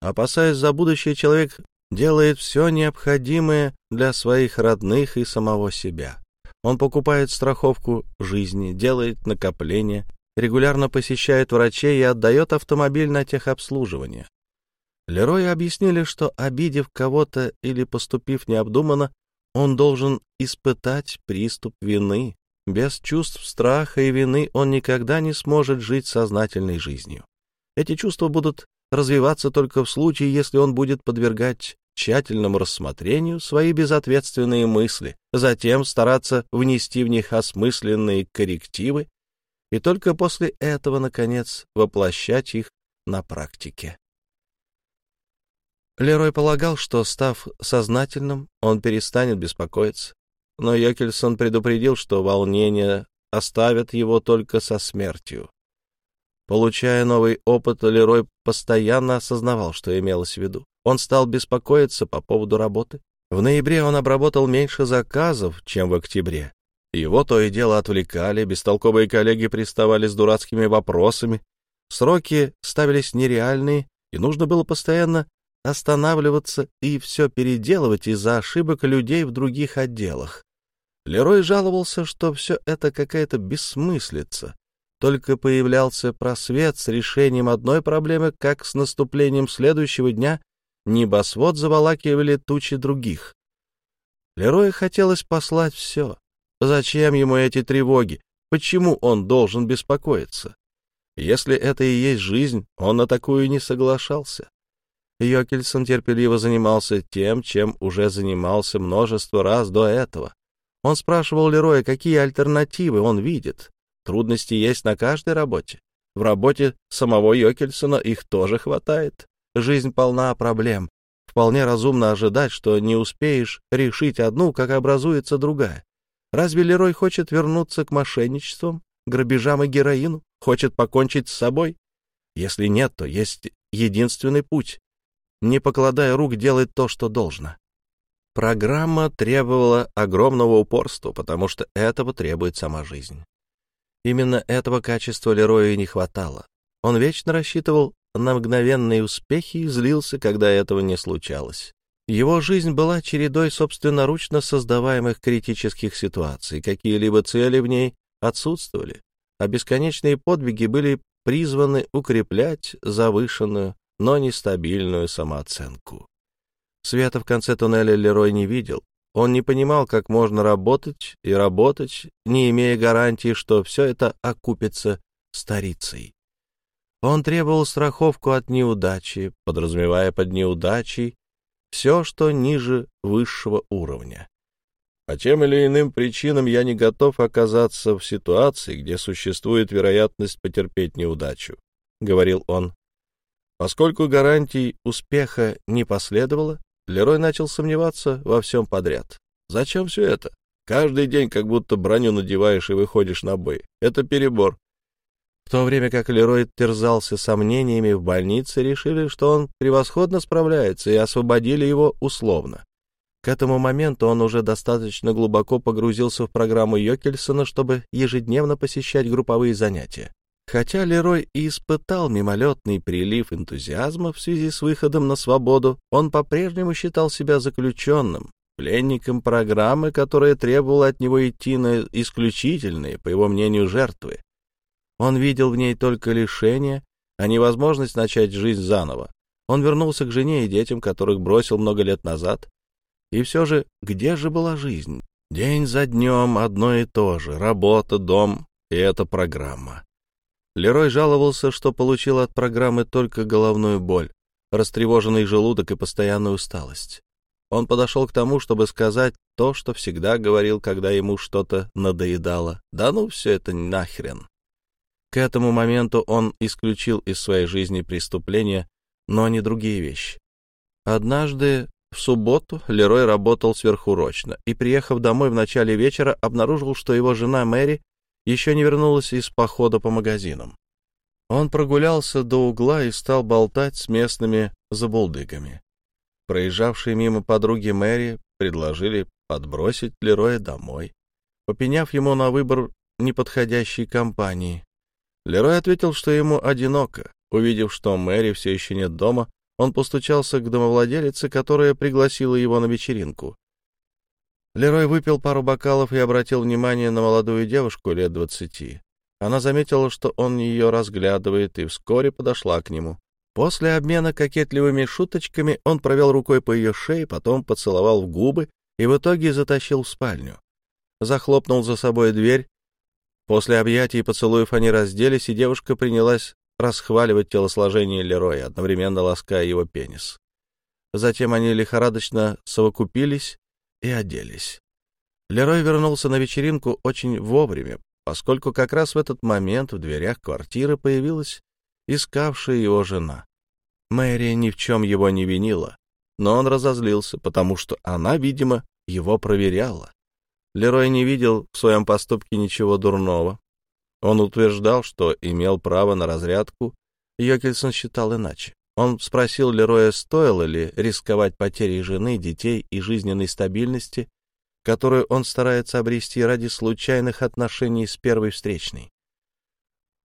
Опасаясь за будущее, человек делает все необходимое для своих родных и самого себя. Он покупает страховку жизни, делает накопления, регулярно посещает врачей и отдает автомобиль на техобслуживание. Лерою объяснили, что, обидев кого-то или поступив необдуманно, он должен испытать приступ вины. Без чувств страха и вины он никогда не сможет жить сознательной жизнью. Эти чувства будут развиваться только в случае, если он будет подвергать тщательному рассмотрению свои безответственные мысли, затем стараться внести в них осмысленные коррективы и только после этого, наконец, воплощать их на практике. Лерой полагал, что, став сознательным, он перестанет беспокоиться. Но Йокельсон предупредил, что волнения оставят его только со смертью. Получая новый опыт, Лерой постоянно осознавал, что имелось в виду. Он стал беспокоиться по поводу работы. В ноябре он обработал меньше заказов, чем в октябре. Его то и дело отвлекали, бестолковые коллеги приставали с дурацкими вопросами, сроки ставились нереальные, и нужно было постоянно останавливаться и все переделывать из-за ошибок людей в других отделах. Лерой жаловался, что все это какая-то бессмыслица. Только появлялся просвет с решением одной проблемы, как с наступлением следующего дня небосвод заволакивали тучи других. Лерою хотелось послать все. Зачем ему эти тревоги? Почему он должен беспокоиться? Если это и есть жизнь, он на такую не соглашался. Йокельсон терпеливо занимался тем, чем уже занимался множество раз до этого. Он спрашивал Лероя, какие альтернативы он видит. Трудности есть на каждой работе. В работе самого Йокельсона их тоже хватает. Жизнь полна проблем. Вполне разумно ожидать, что не успеешь решить одну, как образуется другая. Разве Лерой хочет вернуться к мошенничествам, грабежам и героину? Хочет покончить с собой? Если нет, то есть единственный путь не покладая рук, делать то, что должно. Программа требовала огромного упорства, потому что этого требует сама жизнь. Именно этого качества Лерою и не хватало. Он вечно рассчитывал на мгновенные успехи и злился, когда этого не случалось. Его жизнь была чередой собственноручно создаваемых критических ситуаций, какие-либо цели в ней отсутствовали, а бесконечные подвиги были призваны укреплять завышенную но нестабильную самооценку. Света в конце туннеля Лерой не видел. Он не понимал, как можно работать и работать, не имея гарантии, что все это окупится старицей. Он требовал страховку от неудачи, подразумевая под неудачей все, что ниже высшего уровня. По тем или иным причинам я не готов оказаться в ситуации, где существует вероятность потерпеть неудачу, — говорил он. Поскольку гарантий успеха не последовало, Лерой начал сомневаться во всем подряд. Зачем все это? Каждый день как будто броню надеваешь и выходишь на бой. Это перебор. В то время как Лерой терзался сомнениями в больнице, решили, что он превосходно справляется, и освободили его условно. К этому моменту он уже достаточно глубоко погрузился в программу Йокельсона, чтобы ежедневно посещать групповые занятия. Хотя Лерой и испытал мимолетный прилив энтузиазма в связи с выходом на свободу, он по-прежнему считал себя заключенным, пленником программы, которая требовала от него идти на исключительные, по его мнению, жертвы. Он видел в ней только лишение, а не возможность начать жизнь заново. Он вернулся к жене и детям, которых бросил много лет назад. И все же, где же была жизнь? День за днем одно и то же — работа, дом и эта программа. Лерой жаловался, что получил от программы только головную боль, растревоженный желудок и постоянную усталость. Он подошел к тому, чтобы сказать то, что всегда говорил, когда ему что-то надоедало. Да ну все это нахрен. К этому моменту он исключил из своей жизни преступления, но не другие вещи. Однажды в субботу Лерой работал сверхурочно и, приехав домой в начале вечера, обнаружил, что его жена Мэри еще не вернулась из похода по магазинам. Он прогулялся до угла и стал болтать с местными забулдыгами. Проезжавшие мимо подруги Мэри предложили подбросить Лероя домой, попеняв ему на выбор неподходящей компании. Лерой ответил, что ему одиноко. Увидев, что Мэри все еще нет дома, он постучался к домовладелице, которая пригласила его на вечеринку. Лерой выпил пару бокалов и обратил внимание на молодую девушку лет двадцати. Она заметила, что он ее разглядывает, и вскоре подошла к нему. После обмена кокетливыми шуточками он провел рукой по ее шее, потом поцеловал в губы и в итоге затащил в спальню. Захлопнул за собой дверь. После объятий и поцелуев они разделись, и девушка принялась расхваливать телосложение Лероя, одновременно лаская его пенис. Затем они лихорадочно совокупились и оделись. Лерой вернулся на вечеринку очень вовремя, поскольку как раз в этот момент в дверях квартиры появилась искавшая его жена. Мэри ни в чем его не винила, но он разозлился, потому что она, видимо, его проверяла. Лерой не видел в своем поступке ничего дурного. Он утверждал, что имел право на разрядку, Йокельсон считал иначе. Он спросил Лероя, стоило ли рисковать потерей жены, детей и жизненной стабильности, которую он старается обрести ради случайных отношений с первой встречной.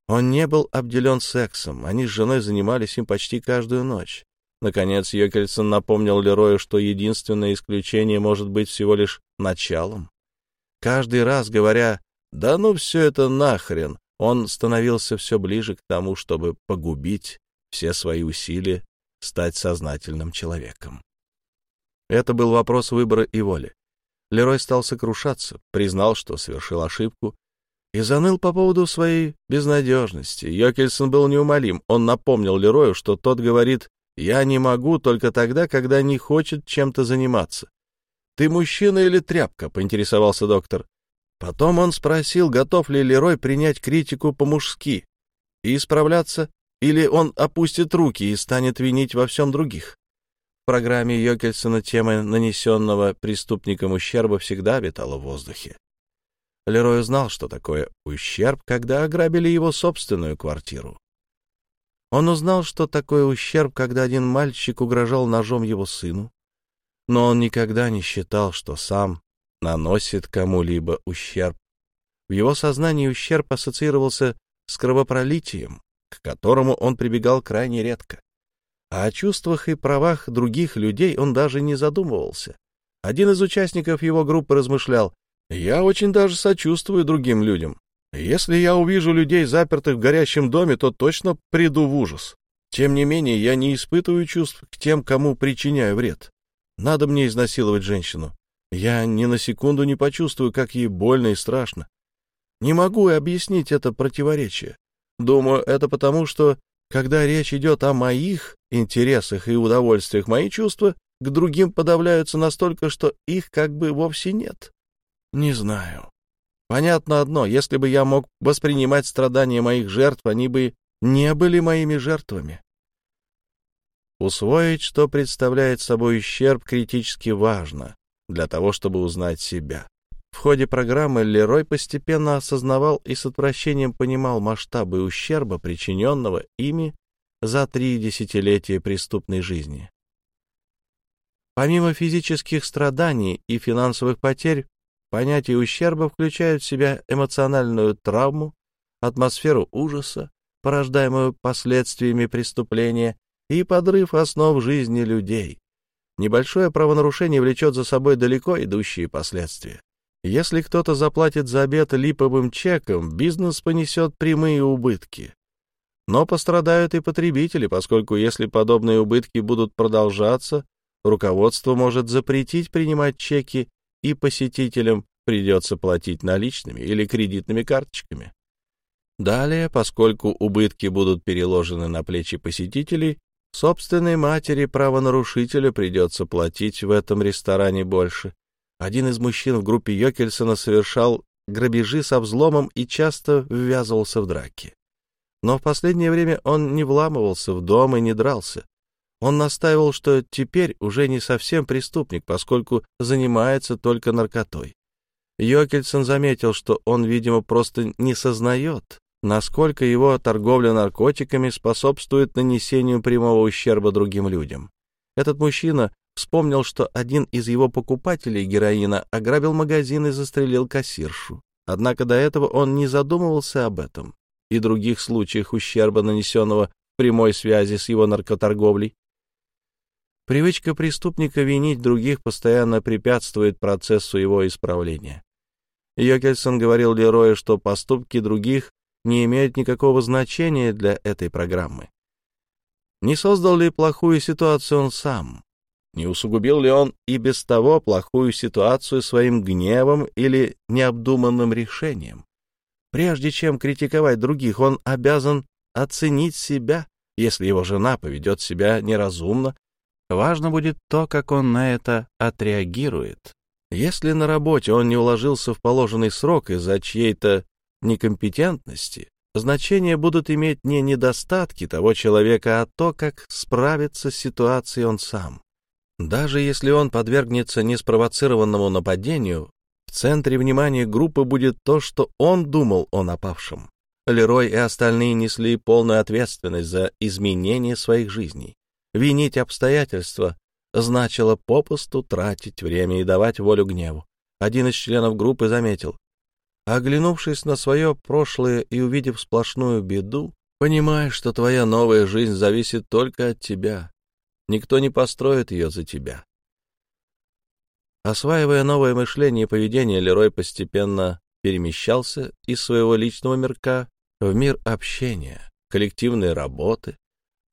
Он не был обделен сексом, они с женой занимались им почти каждую ночь. Наконец Йокельсон напомнил Лерою, что единственное исключение может быть всего лишь началом. Каждый раз, говоря «да ну все это нахрен», он становился все ближе к тому, чтобы погубить все свои усилия стать сознательным человеком. Это был вопрос выбора и воли. Лерой стал сокрушаться, признал, что совершил ошибку, и заныл по поводу своей безнадежности. Йокельсон был неумолим. Он напомнил Лерою, что тот говорит «Я не могу только тогда, когда не хочет чем-то заниматься». «Ты мужчина или тряпка?» — поинтересовался доктор. Потом он спросил, готов ли Лерой принять критику по-мужски и исправляться, или он опустит руки и станет винить во всем других. В программе Йокельсона тема нанесенного преступникам ущерба всегда витала в воздухе. Лерой узнал, что такое ущерб, когда ограбили его собственную квартиру. Он узнал, что такое ущерб, когда один мальчик угрожал ножом его сыну, но он никогда не считал, что сам наносит кому-либо ущерб. В его сознании ущерб ассоциировался с кровопролитием, к которому он прибегал крайне редко. А о чувствах и правах других людей он даже не задумывался. Один из участников его группы размышлял, я очень даже сочувствую другим людям. Если я увижу людей, запертых в горящем доме, то точно приду в ужас. Тем не менее, я не испытываю чувств к тем, кому причиняю вред. Надо мне изнасиловать женщину. Я ни на секунду не почувствую, как ей больно и страшно. Не могу объяснить это противоречие. Думаю, это потому, что, когда речь идет о моих интересах и удовольствиях, мои чувства к другим подавляются настолько, что их как бы вовсе нет. Не знаю. Понятно одно, если бы я мог воспринимать страдания моих жертв, они бы не были моими жертвами. Усвоить, что представляет собой ущерб, критически важно для того, чтобы узнать себя. В ходе программы Лерой постепенно осознавал и с отвращением понимал масштабы ущерба, причиненного ими за три десятилетия преступной жизни. Помимо физических страданий и финансовых потерь, Понятие ущерба включает в себя эмоциональную травму, атмосферу ужаса, порождаемую последствиями преступления, и подрыв основ жизни людей. Небольшое правонарушение влечет за собой далеко идущие последствия. Если кто-то заплатит за обед липовым чеком, бизнес понесет прямые убытки. Но пострадают и потребители, поскольку если подобные убытки будут продолжаться, руководство может запретить принимать чеки и посетителям придется платить наличными или кредитными карточками. Далее, поскольку убытки будут переложены на плечи посетителей, собственной матери правонарушителя придется платить в этом ресторане больше. Один из мужчин в группе Йокельсона совершал грабежи со взломом и часто ввязывался в драки. Но в последнее время он не вламывался в дом и не дрался. Он настаивал, что теперь уже не совсем преступник, поскольку занимается только наркотой. Йокельсон заметил, что он, видимо, просто не сознает, насколько его торговля наркотиками способствует нанесению прямого ущерба другим людям. Этот мужчина вспомнил, что один из его покупателей героина ограбил магазин и застрелил кассиршу. Однако до этого он не задумывался об этом и других случаях ущерба, нанесенного в прямой связи с его наркоторговлей. Привычка преступника винить других постоянно препятствует процессу его исправления. Йокельсон говорил Лерою, что поступки других не имеют никакого значения для этой программы. Не создал ли плохую ситуацию он сам? Не усугубил ли он и без того плохую ситуацию своим гневом или необдуманным решением? Прежде чем критиковать других, он обязан оценить себя. Если его жена поведет себя неразумно, важно будет то, как он на это отреагирует. Если на работе он не уложился в положенный срок из-за чьей-то некомпетентности, значение будут иметь не недостатки того человека, а то, как справиться с ситуацией он сам. Даже если он подвергнется неспровоцированному нападению, в центре внимания группы будет то, что он думал о напавшем. Лерой и остальные несли полную ответственность за изменение своих жизней. Винить обстоятельства значило попусту тратить время и давать волю гневу. Один из членов группы заметил. Оглянувшись на свое прошлое и увидев сплошную беду, понимаешь, что твоя новая жизнь зависит только от тебя. Никто не построит ее за тебя. Осваивая новое мышление и поведение, Лерой постепенно перемещался из своего личного мирка в мир общения, коллективной работы,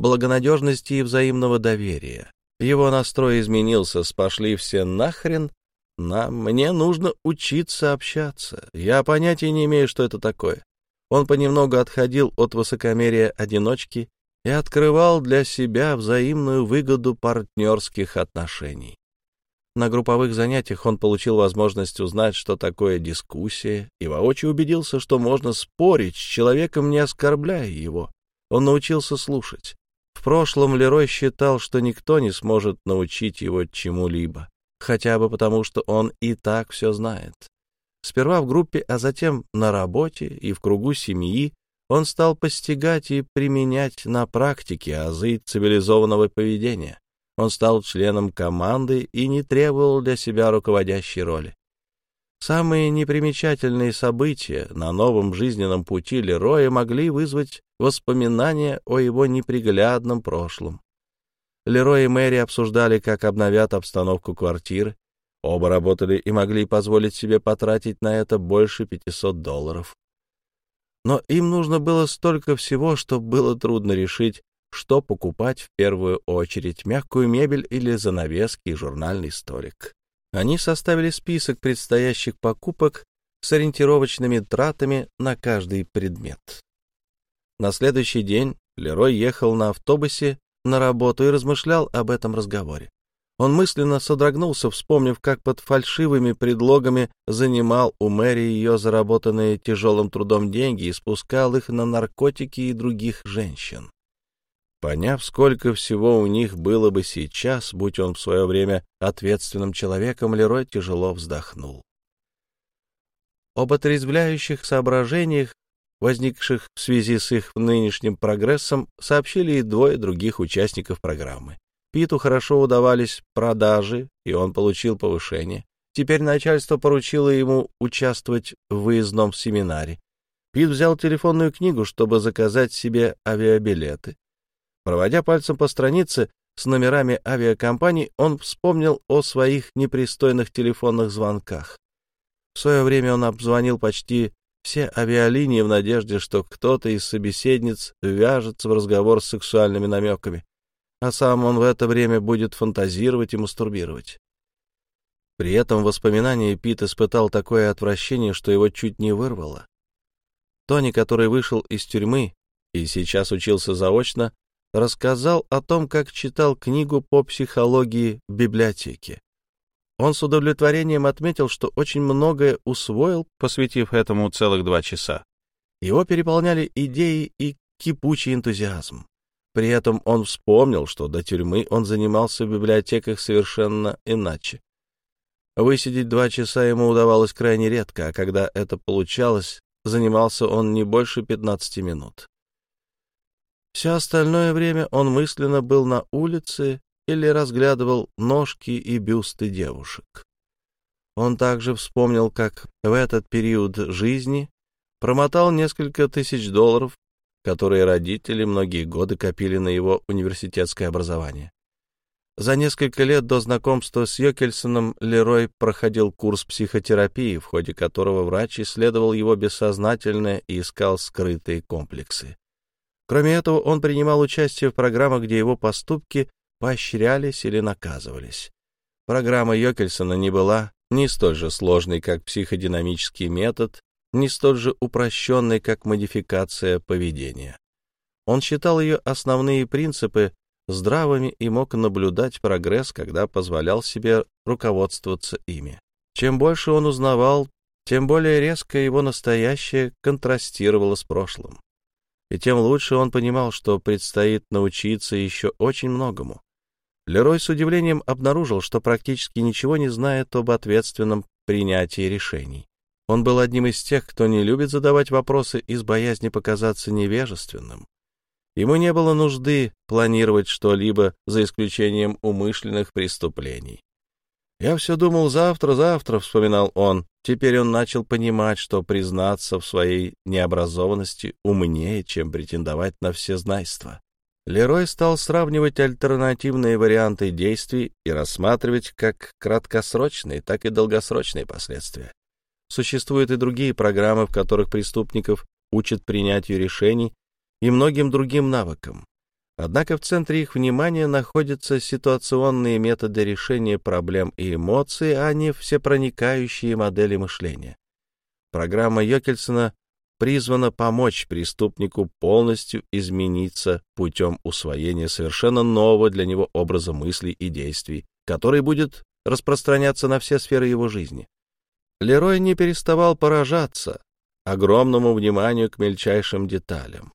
благонадежности и взаимного доверия. Его настрой изменился с «пошли все нахрен» на «мне нужно учиться общаться». Я понятия не имею, что это такое. Он понемногу отходил от высокомерия одиночки и открывал для себя взаимную выгоду партнерских отношений. На групповых занятиях он получил возможность узнать, что такое дискуссия, и воочию убедился, что можно спорить с человеком, не оскорбляя его. Он научился слушать. В прошлом Лерой считал, что никто не сможет научить его чему-либо, хотя бы потому, что он и так все знает. Сперва в группе, а затем на работе и в кругу семьи он стал постигать и применять на практике азы цивилизованного поведения. Он стал членом команды и не требовал для себя руководящей роли. Самые непримечательные события на новом жизненном пути Лероя могли вызвать воспоминания о его неприглядном прошлом. Лерой и Мэри обсуждали, как обновят обстановку квартиры. Оба работали и могли позволить себе потратить на это больше 500 долларов. Но им нужно было столько всего, что было трудно решить, что покупать в первую очередь, мягкую мебель или занавески и журнальный столик. Они составили список предстоящих покупок с ориентировочными тратами на каждый предмет. На следующий день Лерой ехал на автобусе на работу и размышлял об этом разговоре. Он мысленно содрогнулся, вспомнив, как под фальшивыми предлогами занимал у Мэри ее заработанные тяжелым трудом деньги и спускал их на наркотики и других женщин. Поняв, сколько всего у них было бы сейчас, будь он в свое время ответственным человеком, Лерой тяжело вздохнул. Об отрезвляющих соображениях, возникших в связи с их нынешним прогрессом, сообщили и двое других участников программы. Питу хорошо удавались продажи, и он получил повышение. Теперь начальство поручило ему участвовать в выездном семинаре. Пит взял телефонную книгу, чтобы заказать себе авиабилеты. Проводя пальцем по странице с номерами авиакомпаний, он вспомнил о своих непристойных телефонных звонках. В свое время он обзвонил почти все авиалинии в надежде, что кто-то из собеседниц вяжется в разговор с сексуальными намеками а сам он в это время будет фантазировать и мастурбировать. При этом в воспоминании Пит испытал такое отвращение, что его чуть не вырвало. Тони, который вышел из тюрьмы и сейчас учился заочно, рассказал о том, как читал книгу по психологии в библиотеке. Он с удовлетворением отметил, что очень многое усвоил, посвятив этому целых два часа. Его переполняли идеи и кипучий энтузиазм. При этом он вспомнил, что до тюрьмы он занимался в библиотеках совершенно иначе. Высидеть два часа ему удавалось крайне редко, а когда это получалось, занимался он не больше 15 минут. Все остальное время он мысленно был на улице или разглядывал ножки и бюсты девушек. Он также вспомнил, как в этот период жизни промотал несколько тысяч долларов, которые родители многие годы копили на его университетское образование. За несколько лет до знакомства с Йокельсоном Лерой проходил курс психотерапии, в ходе которого врач исследовал его бессознательное и искал скрытые комплексы. Кроме этого, он принимал участие в программах, где его поступки поощрялись или наказывались. Программа Йокельсона не была ни столь же сложной, как психодинамический метод, ни столь же упрощенной, как модификация поведения. Он считал ее основные принципы здравыми и мог наблюдать прогресс, когда позволял себе руководствоваться ими. Чем больше он узнавал, тем более резко его настоящее контрастировало с прошлым. И тем лучше он понимал, что предстоит научиться еще очень многому. Лерой с удивлением обнаружил, что практически ничего не знает об ответственном принятии решений. Он был одним из тех, кто не любит задавать вопросы из боязни показаться невежественным. Ему не было нужды планировать что-либо, за исключением умышленных преступлений. «Я все думал завтра, завтра», — вспоминал он. Теперь он начал понимать, что признаться в своей необразованности умнее, чем претендовать на всезнайство. Лерой стал сравнивать альтернативные варианты действий и рассматривать как краткосрочные, так и долгосрочные последствия. Существуют и другие программы, в которых преступников учат принятию решений и многим другим навыкам. Однако в центре их внимания находятся ситуационные методы решения проблем и эмоций, а не всепроникающие модели мышления. Программа Йокельсона призвана помочь преступнику полностью измениться путем усвоения совершенно нового для него образа мыслей и действий, который будет распространяться на все сферы его жизни. Лерой не переставал поражаться огромному вниманию к мельчайшим деталям.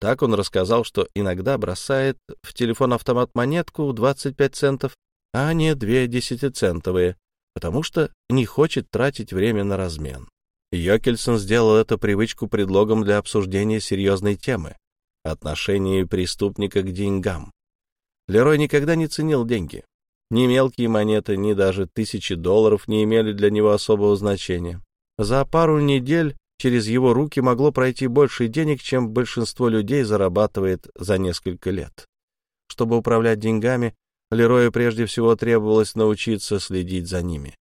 Так он рассказал, что иногда бросает в телефон-автомат монетку в 25 центов, а не две десятицентовые, потому что не хочет тратить время на размен. Йокельсон сделал эту привычку предлогом для обсуждения серьезной темы — отношения преступника к деньгам. Лерой никогда не ценил деньги. Ни мелкие монеты, ни даже тысячи долларов не имели для него особого значения. За пару недель через его руки могло пройти больше денег, чем большинство людей зарабатывает за несколько лет. Чтобы управлять деньгами, Лерою прежде всего требовалось научиться следить за ними.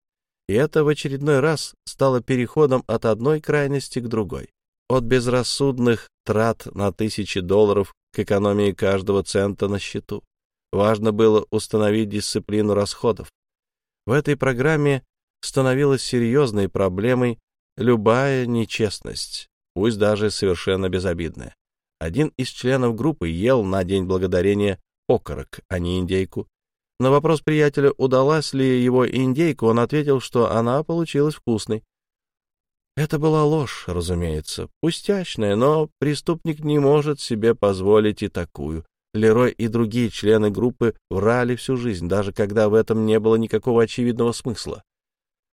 И это в очередной раз стало переходом от одной крайности к другой. От безрассудных трат на тысячи долларов к экономии каждого цента на счету. Важно было установить дисциплину расходов. В этой программе становилась серьезной проблемой любая нечестность, пусть даже совершенно безобидная. Один из членов группы ел на День Благодарения окорок, а не индейку. На вопрос приятеля, удалась ли его индейка, он ответил, что она получилась вкусной. Это была ложь, разумеется, пустячная, но преступник не может себе позволить и такую. Лерой и другие члены группы врали всю жизнь, даже когда в этом не было никакого очевидного смысла.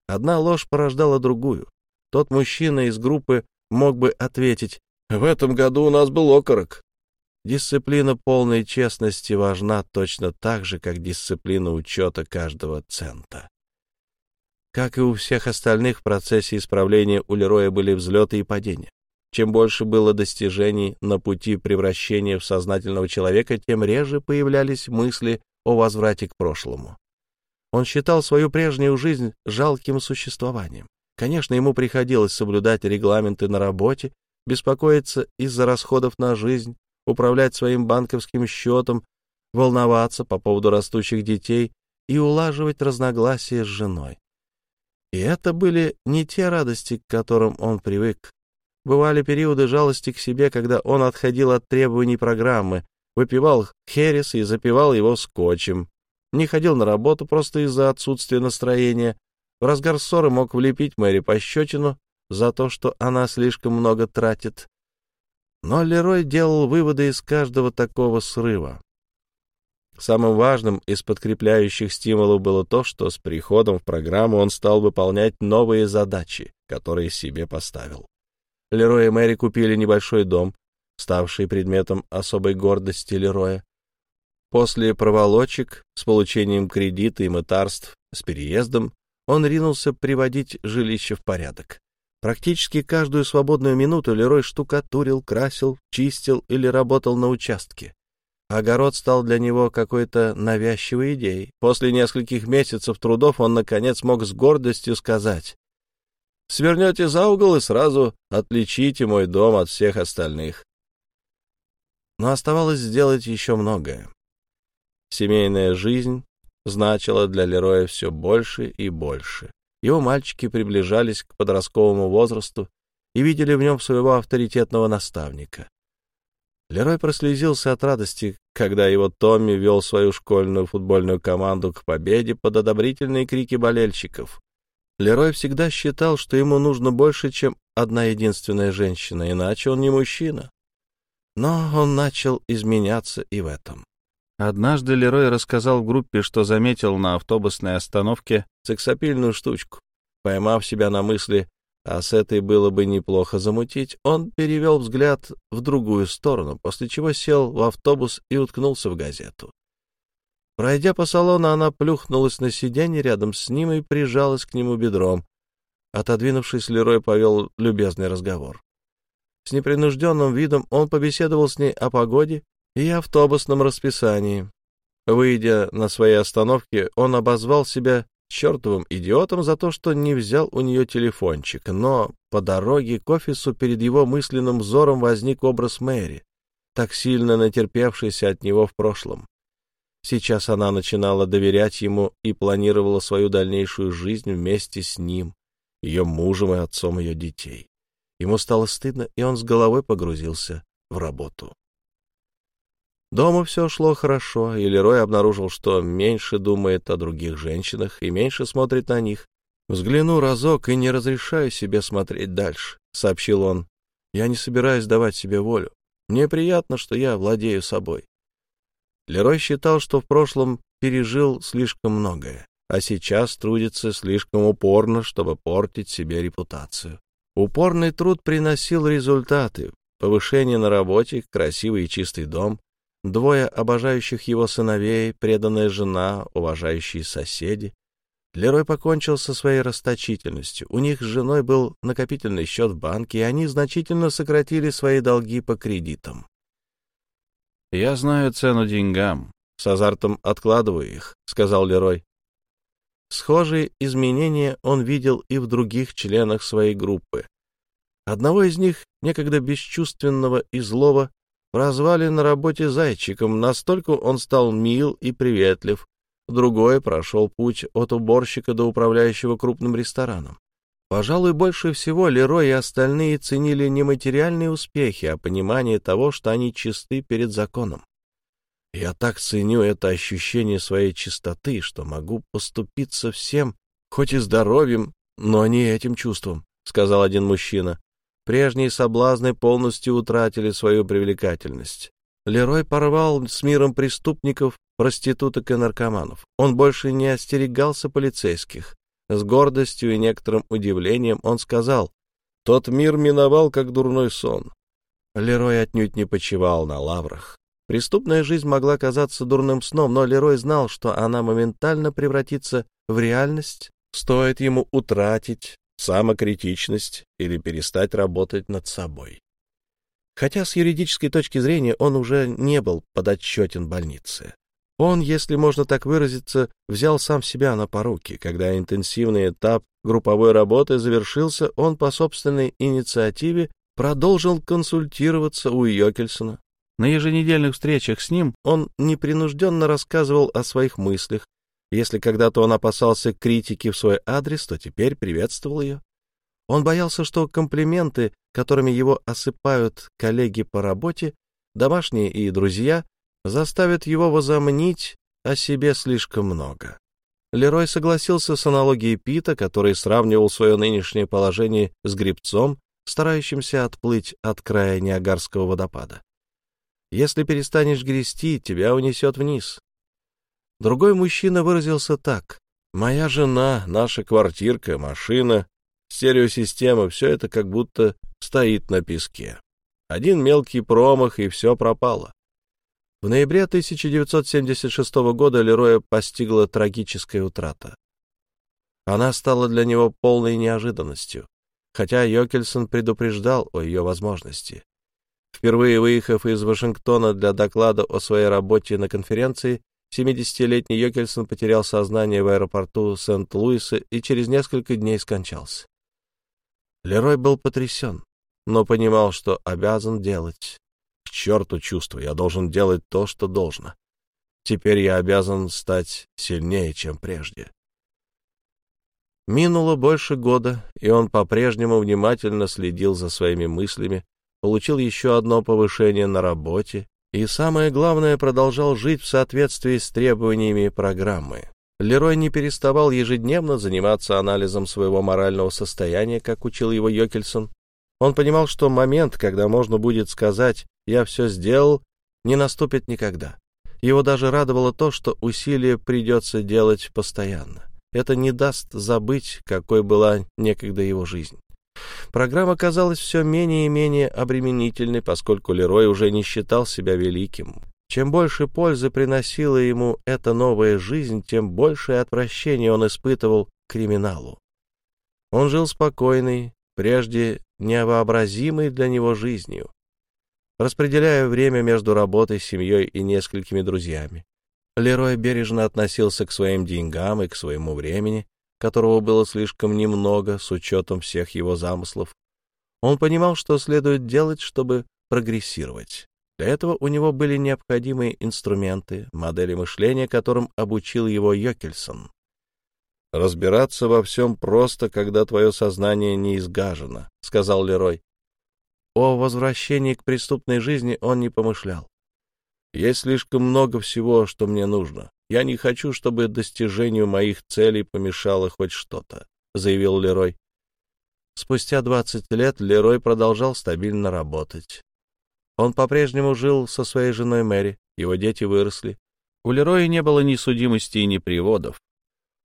Одна ложь порождала другую. Тот мужчина из группы мог бы ответить, «В этом году у нас был окорок». Дисциплина полной честности важна точно так же, как дисциплина учета каждого цента. Как и у всех остальных, в процессе исправления у Лероя были взлеты и падения. Чем больше было достижений на пути превращения в сознательного человека, тем реже появлялись мысли о возврате к прошлому. Он считал свою прежнюю жизнь жалким существованием. Конечно, ему приходилось соблюдать регламенты на работе, беспокоиться из-за расходов на жизнь, управлять своим банковским счетом, волноваться по поводу растущих детей и улаживать разногласия с женой. И это были не те радости, к которым он привык. Бывали периоды жалости к себе, когда он отходил от требований программы, выпивал херес и запивал его скотчем, не ходил на работу просто из-за отсутствия настроения, в разгар ссоры мог влепить Мэри пощечину за то, что она слишком много тратит. Но Лерой делал выводы из каждого такого срыва. Самым важным из подкрепляющих стимулов было то, что с приходом в программу он стал выполнять новые задачи, которые себе поставил. Лерой и Мэри купили небольшой дом, ставший предметом особой гордости Лероя. После проволочек с получением кредита и мытарств с переездом он ринулся приводить жилище в порядок. Практически каждую свободную минуту Лерой штукатурил, красил, чистил или работал на участке. Огород стал для него какой-то навязчивой идеей. После нескольких месяцев трудов он, наконец, мог с гордостью сказать «Свернете за угол и сразу отличите мой дом от всех остальных». Но оставалось сделать еще многое. Семейная жизнь значила для Лероя все больше и больше. Его мальчики приближались к подростковому возрасту и видели в нем своего авторитетного наставника. Лерой прослезился от радости, когда его Томми вел свою школьную футбольную команду к победе под одобрительные крики болельщиков. Лерой всегда считал, что ему нужно больше, чем одна единственная женщина, иначе он не мужчина. Но он начал изменяться и в этом. Однажды Лерой рассказал в группе, что заметил на автобусной остановке сексапильную штучку. Поймав себя на мысли, а с этой было бы неплохо замутить, он перевел взгляд в другую сторону, после чего сел в автобус и уткнулся в газету. Пройдя по салону, она плюхнулась на сиденье рядом с ним и прижалась к нему бедром. Отодвинувшись, Лерой повел любезный разговор. С непринужденным видом он побеседовал с ней о погоде и автобусном расписании. Выйдя на своей остановке, он обозвал себя чертовым идиотом за то, что не взял у нее телефончик, но по дороге к офису перед его мысленным взором возник образ Мэри, так сильно натерпевшийся от него в прошлом. Сейчас она начинала доверять ему и планировала свою дальнейшую жизнь вместе с ним, ее мужем и отцом ее детей. Ему стало стыдно, и он с головой погрузился в работу. Дома все шло хорошо, и Лерой обнаружил, что меньше думает о других женщинах и меньше смотрит на них. «Взгляну разок и не разрешаю себе смотреть дальше», — сообщил он. «Я не собираюсь давать себе волю. Мне приятно, что я владею собой». Лерой считал, что в прошлом пережил слишком многое, а сейчас трудится слишком упорно, чтобы портить себе репутацию. Упорный труд приносил результаты. Повышение на работе, красивый и чистый дом, двое обожающих его сыновей, преданная жена, уважающие соседи. Лерой покончил со своей расточительностью. У них с женой был накопительный счет в банке, и они значительно сократили свои долги по кредитам. «Я знаю цену деньгам. С азартом откладываю их», — сказал Лерой. Схожие изменения он видел и в других членах своей группы. Одного из них, некогда бесчувственного и злого, Прозвали на работе зайчиком, настолько он стал мил и приветлив. Другой прошел путь от уборщика до управляющего крупным рестораном. Пожалуй, больше всего Лерой и остальные ценили не материальные успехи, а понимание того, что они чисты перед законом. Я так ценю это ощущение своей чистоты, что могу поступиться всем, хоть и здоровьем, но не этим чувством, — сказал один мужчина. Прежние соблазны полностью утратили свою привлекательность. Лерой порвал с миром преступников, проституток и наркоманов. Он больше не остерегался полицейских. С гордостью и некоторым удивлением он сказал, «Тот мир миновал, как дурной сон». Лерой отнюдь не почивал на лаврах. Преступная жизнь могла казаться дурным сном, но Лерой знал, что она моментально превратится в реальность, стоит ему утратить самокритичность или перестать работать над собой. Хотя с юридической точки зрения он уже не был подотчетен больнице. Он, если можно так выразиться, взял сам себя на поруки. Когда интенсивный этап групповой работы завершился, он по собственной инициативе продолжил консультироваться у Йокельсона. На еженедельных встречах с ним он непринужденно рассказывал о своих мыслях, если когда-то он опасался критики в свой адрес, то теперь приветствовал ее. Он боялся, что комплименты, которыми его осыпают коллеги по работе, домашние и друзья, заставят его возомнить о себе слишком много. Лерой согласился с аналогией Пита, который сравнивал свое нынешнее положение с грибцом, старающимся отплыть от края Ниагарского водопада. Если перестанешь грести, тебя унесет вниз. Другой мужчина выразился так. «Моя жена, наша квартирка, машина, стереосистема — все это как будто стоит на песке. Один мелкий промах, и все пропало. В ноябре 1976 года Лероя постигла трагическая утрата. Она стала для него полной неожиданностью, хотя Йокельсон предупреждал о ее возможности. Впервые выехав из Вашингтона для доклада о своей работе на конференции, 70-летний Йокельсон потерял сознание в аэропорту Сент-Луиса и через несколько дней скончался. Лерой был потрясен, но понимал, что обязан делать. К черту чувства, я должен делать то, что должно. Теперь я обязан стать сильнее, чем прежде. Минуло больше года, и он по-прежнему внимательно следил за своими мыслями, получил еще одно повышение на работе и, самое главное, продолжал жить в соответствии с требованиями программы. Лерой не переставал ежедневно заниматься анализом своего морального состояния, как учил его Йокельсон. Он понимал, что момент, когда можно будет сказать «я все сделал», не наступит никогда. Его даже радовало то, что усилия придется делать постоянно. Это не даст забыть, какой была некогда его жизнь. Программа казалась все менее и менее обременительной, поскольку Лерой уже не считал себя великим. Чем больше пользы приносила ему эта новая жизнь, тем большее отвращение он испытывал к криминалу. Он жил спокойной, прежде невообразимой для него жизнью, распределяя время между работой, семьей и несколькими друзьями. Лерой бережно относился к своим деньгам и к своему времени, которого было слишком немного с учетом всех его замыслов. Он понимал, что следует делать, чтобы прогрессировать. Для этого у него были необходимые инструменты, модели мышления, которым обучил его Йокельсон. «Разбираться во всем просто, когда твое сознание не изгажено», — сказал Лерой. О возвращении к преступной жизни он не помышлял. «Есть слишком много всего, что мне нужно. Я не хочу, чтобы достижению моих целей помешало хоть что-то», — заявил Лерой. Спустя двадцать лет Лерой продолжал стабильно работать. Он по-прежнему жил со своей женой Мэри, его дети выросли. У Лероя не было ни судимости, ни приводов.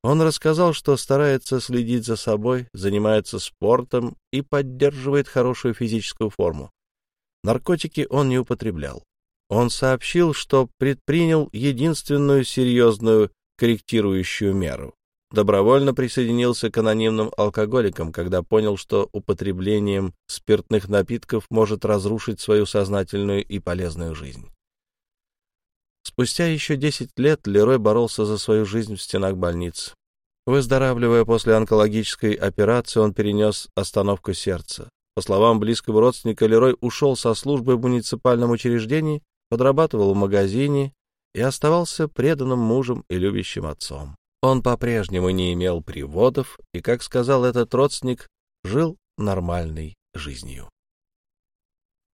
Он рассказал, что старается следить за собой, занимается спортом и поддерживает хорошую физическую форму. Наркотики он не употреблял. Он сообщил, что предпринял единственную серьезную корректирующую меру. Добровольно присоединился к анонимным алкоголикам, когда понял, что употреблением спиртных напитков может разрушить свою сознательную и полезную жизнь. Спустя еще 10 лет Лерой боролся за свою жизнь в стенах больницы. Выздоравливая после онкологической операции, он перенес остановку сердца. По словам близкого родственника, Лерой ушел со службы в муниципальном учреждении подрабатывал в магазине и оставался преданным мужем и любящим отцом. Он по-прежнему не имел приводов и, как сказал этот родственник, жил нормальной жизнью.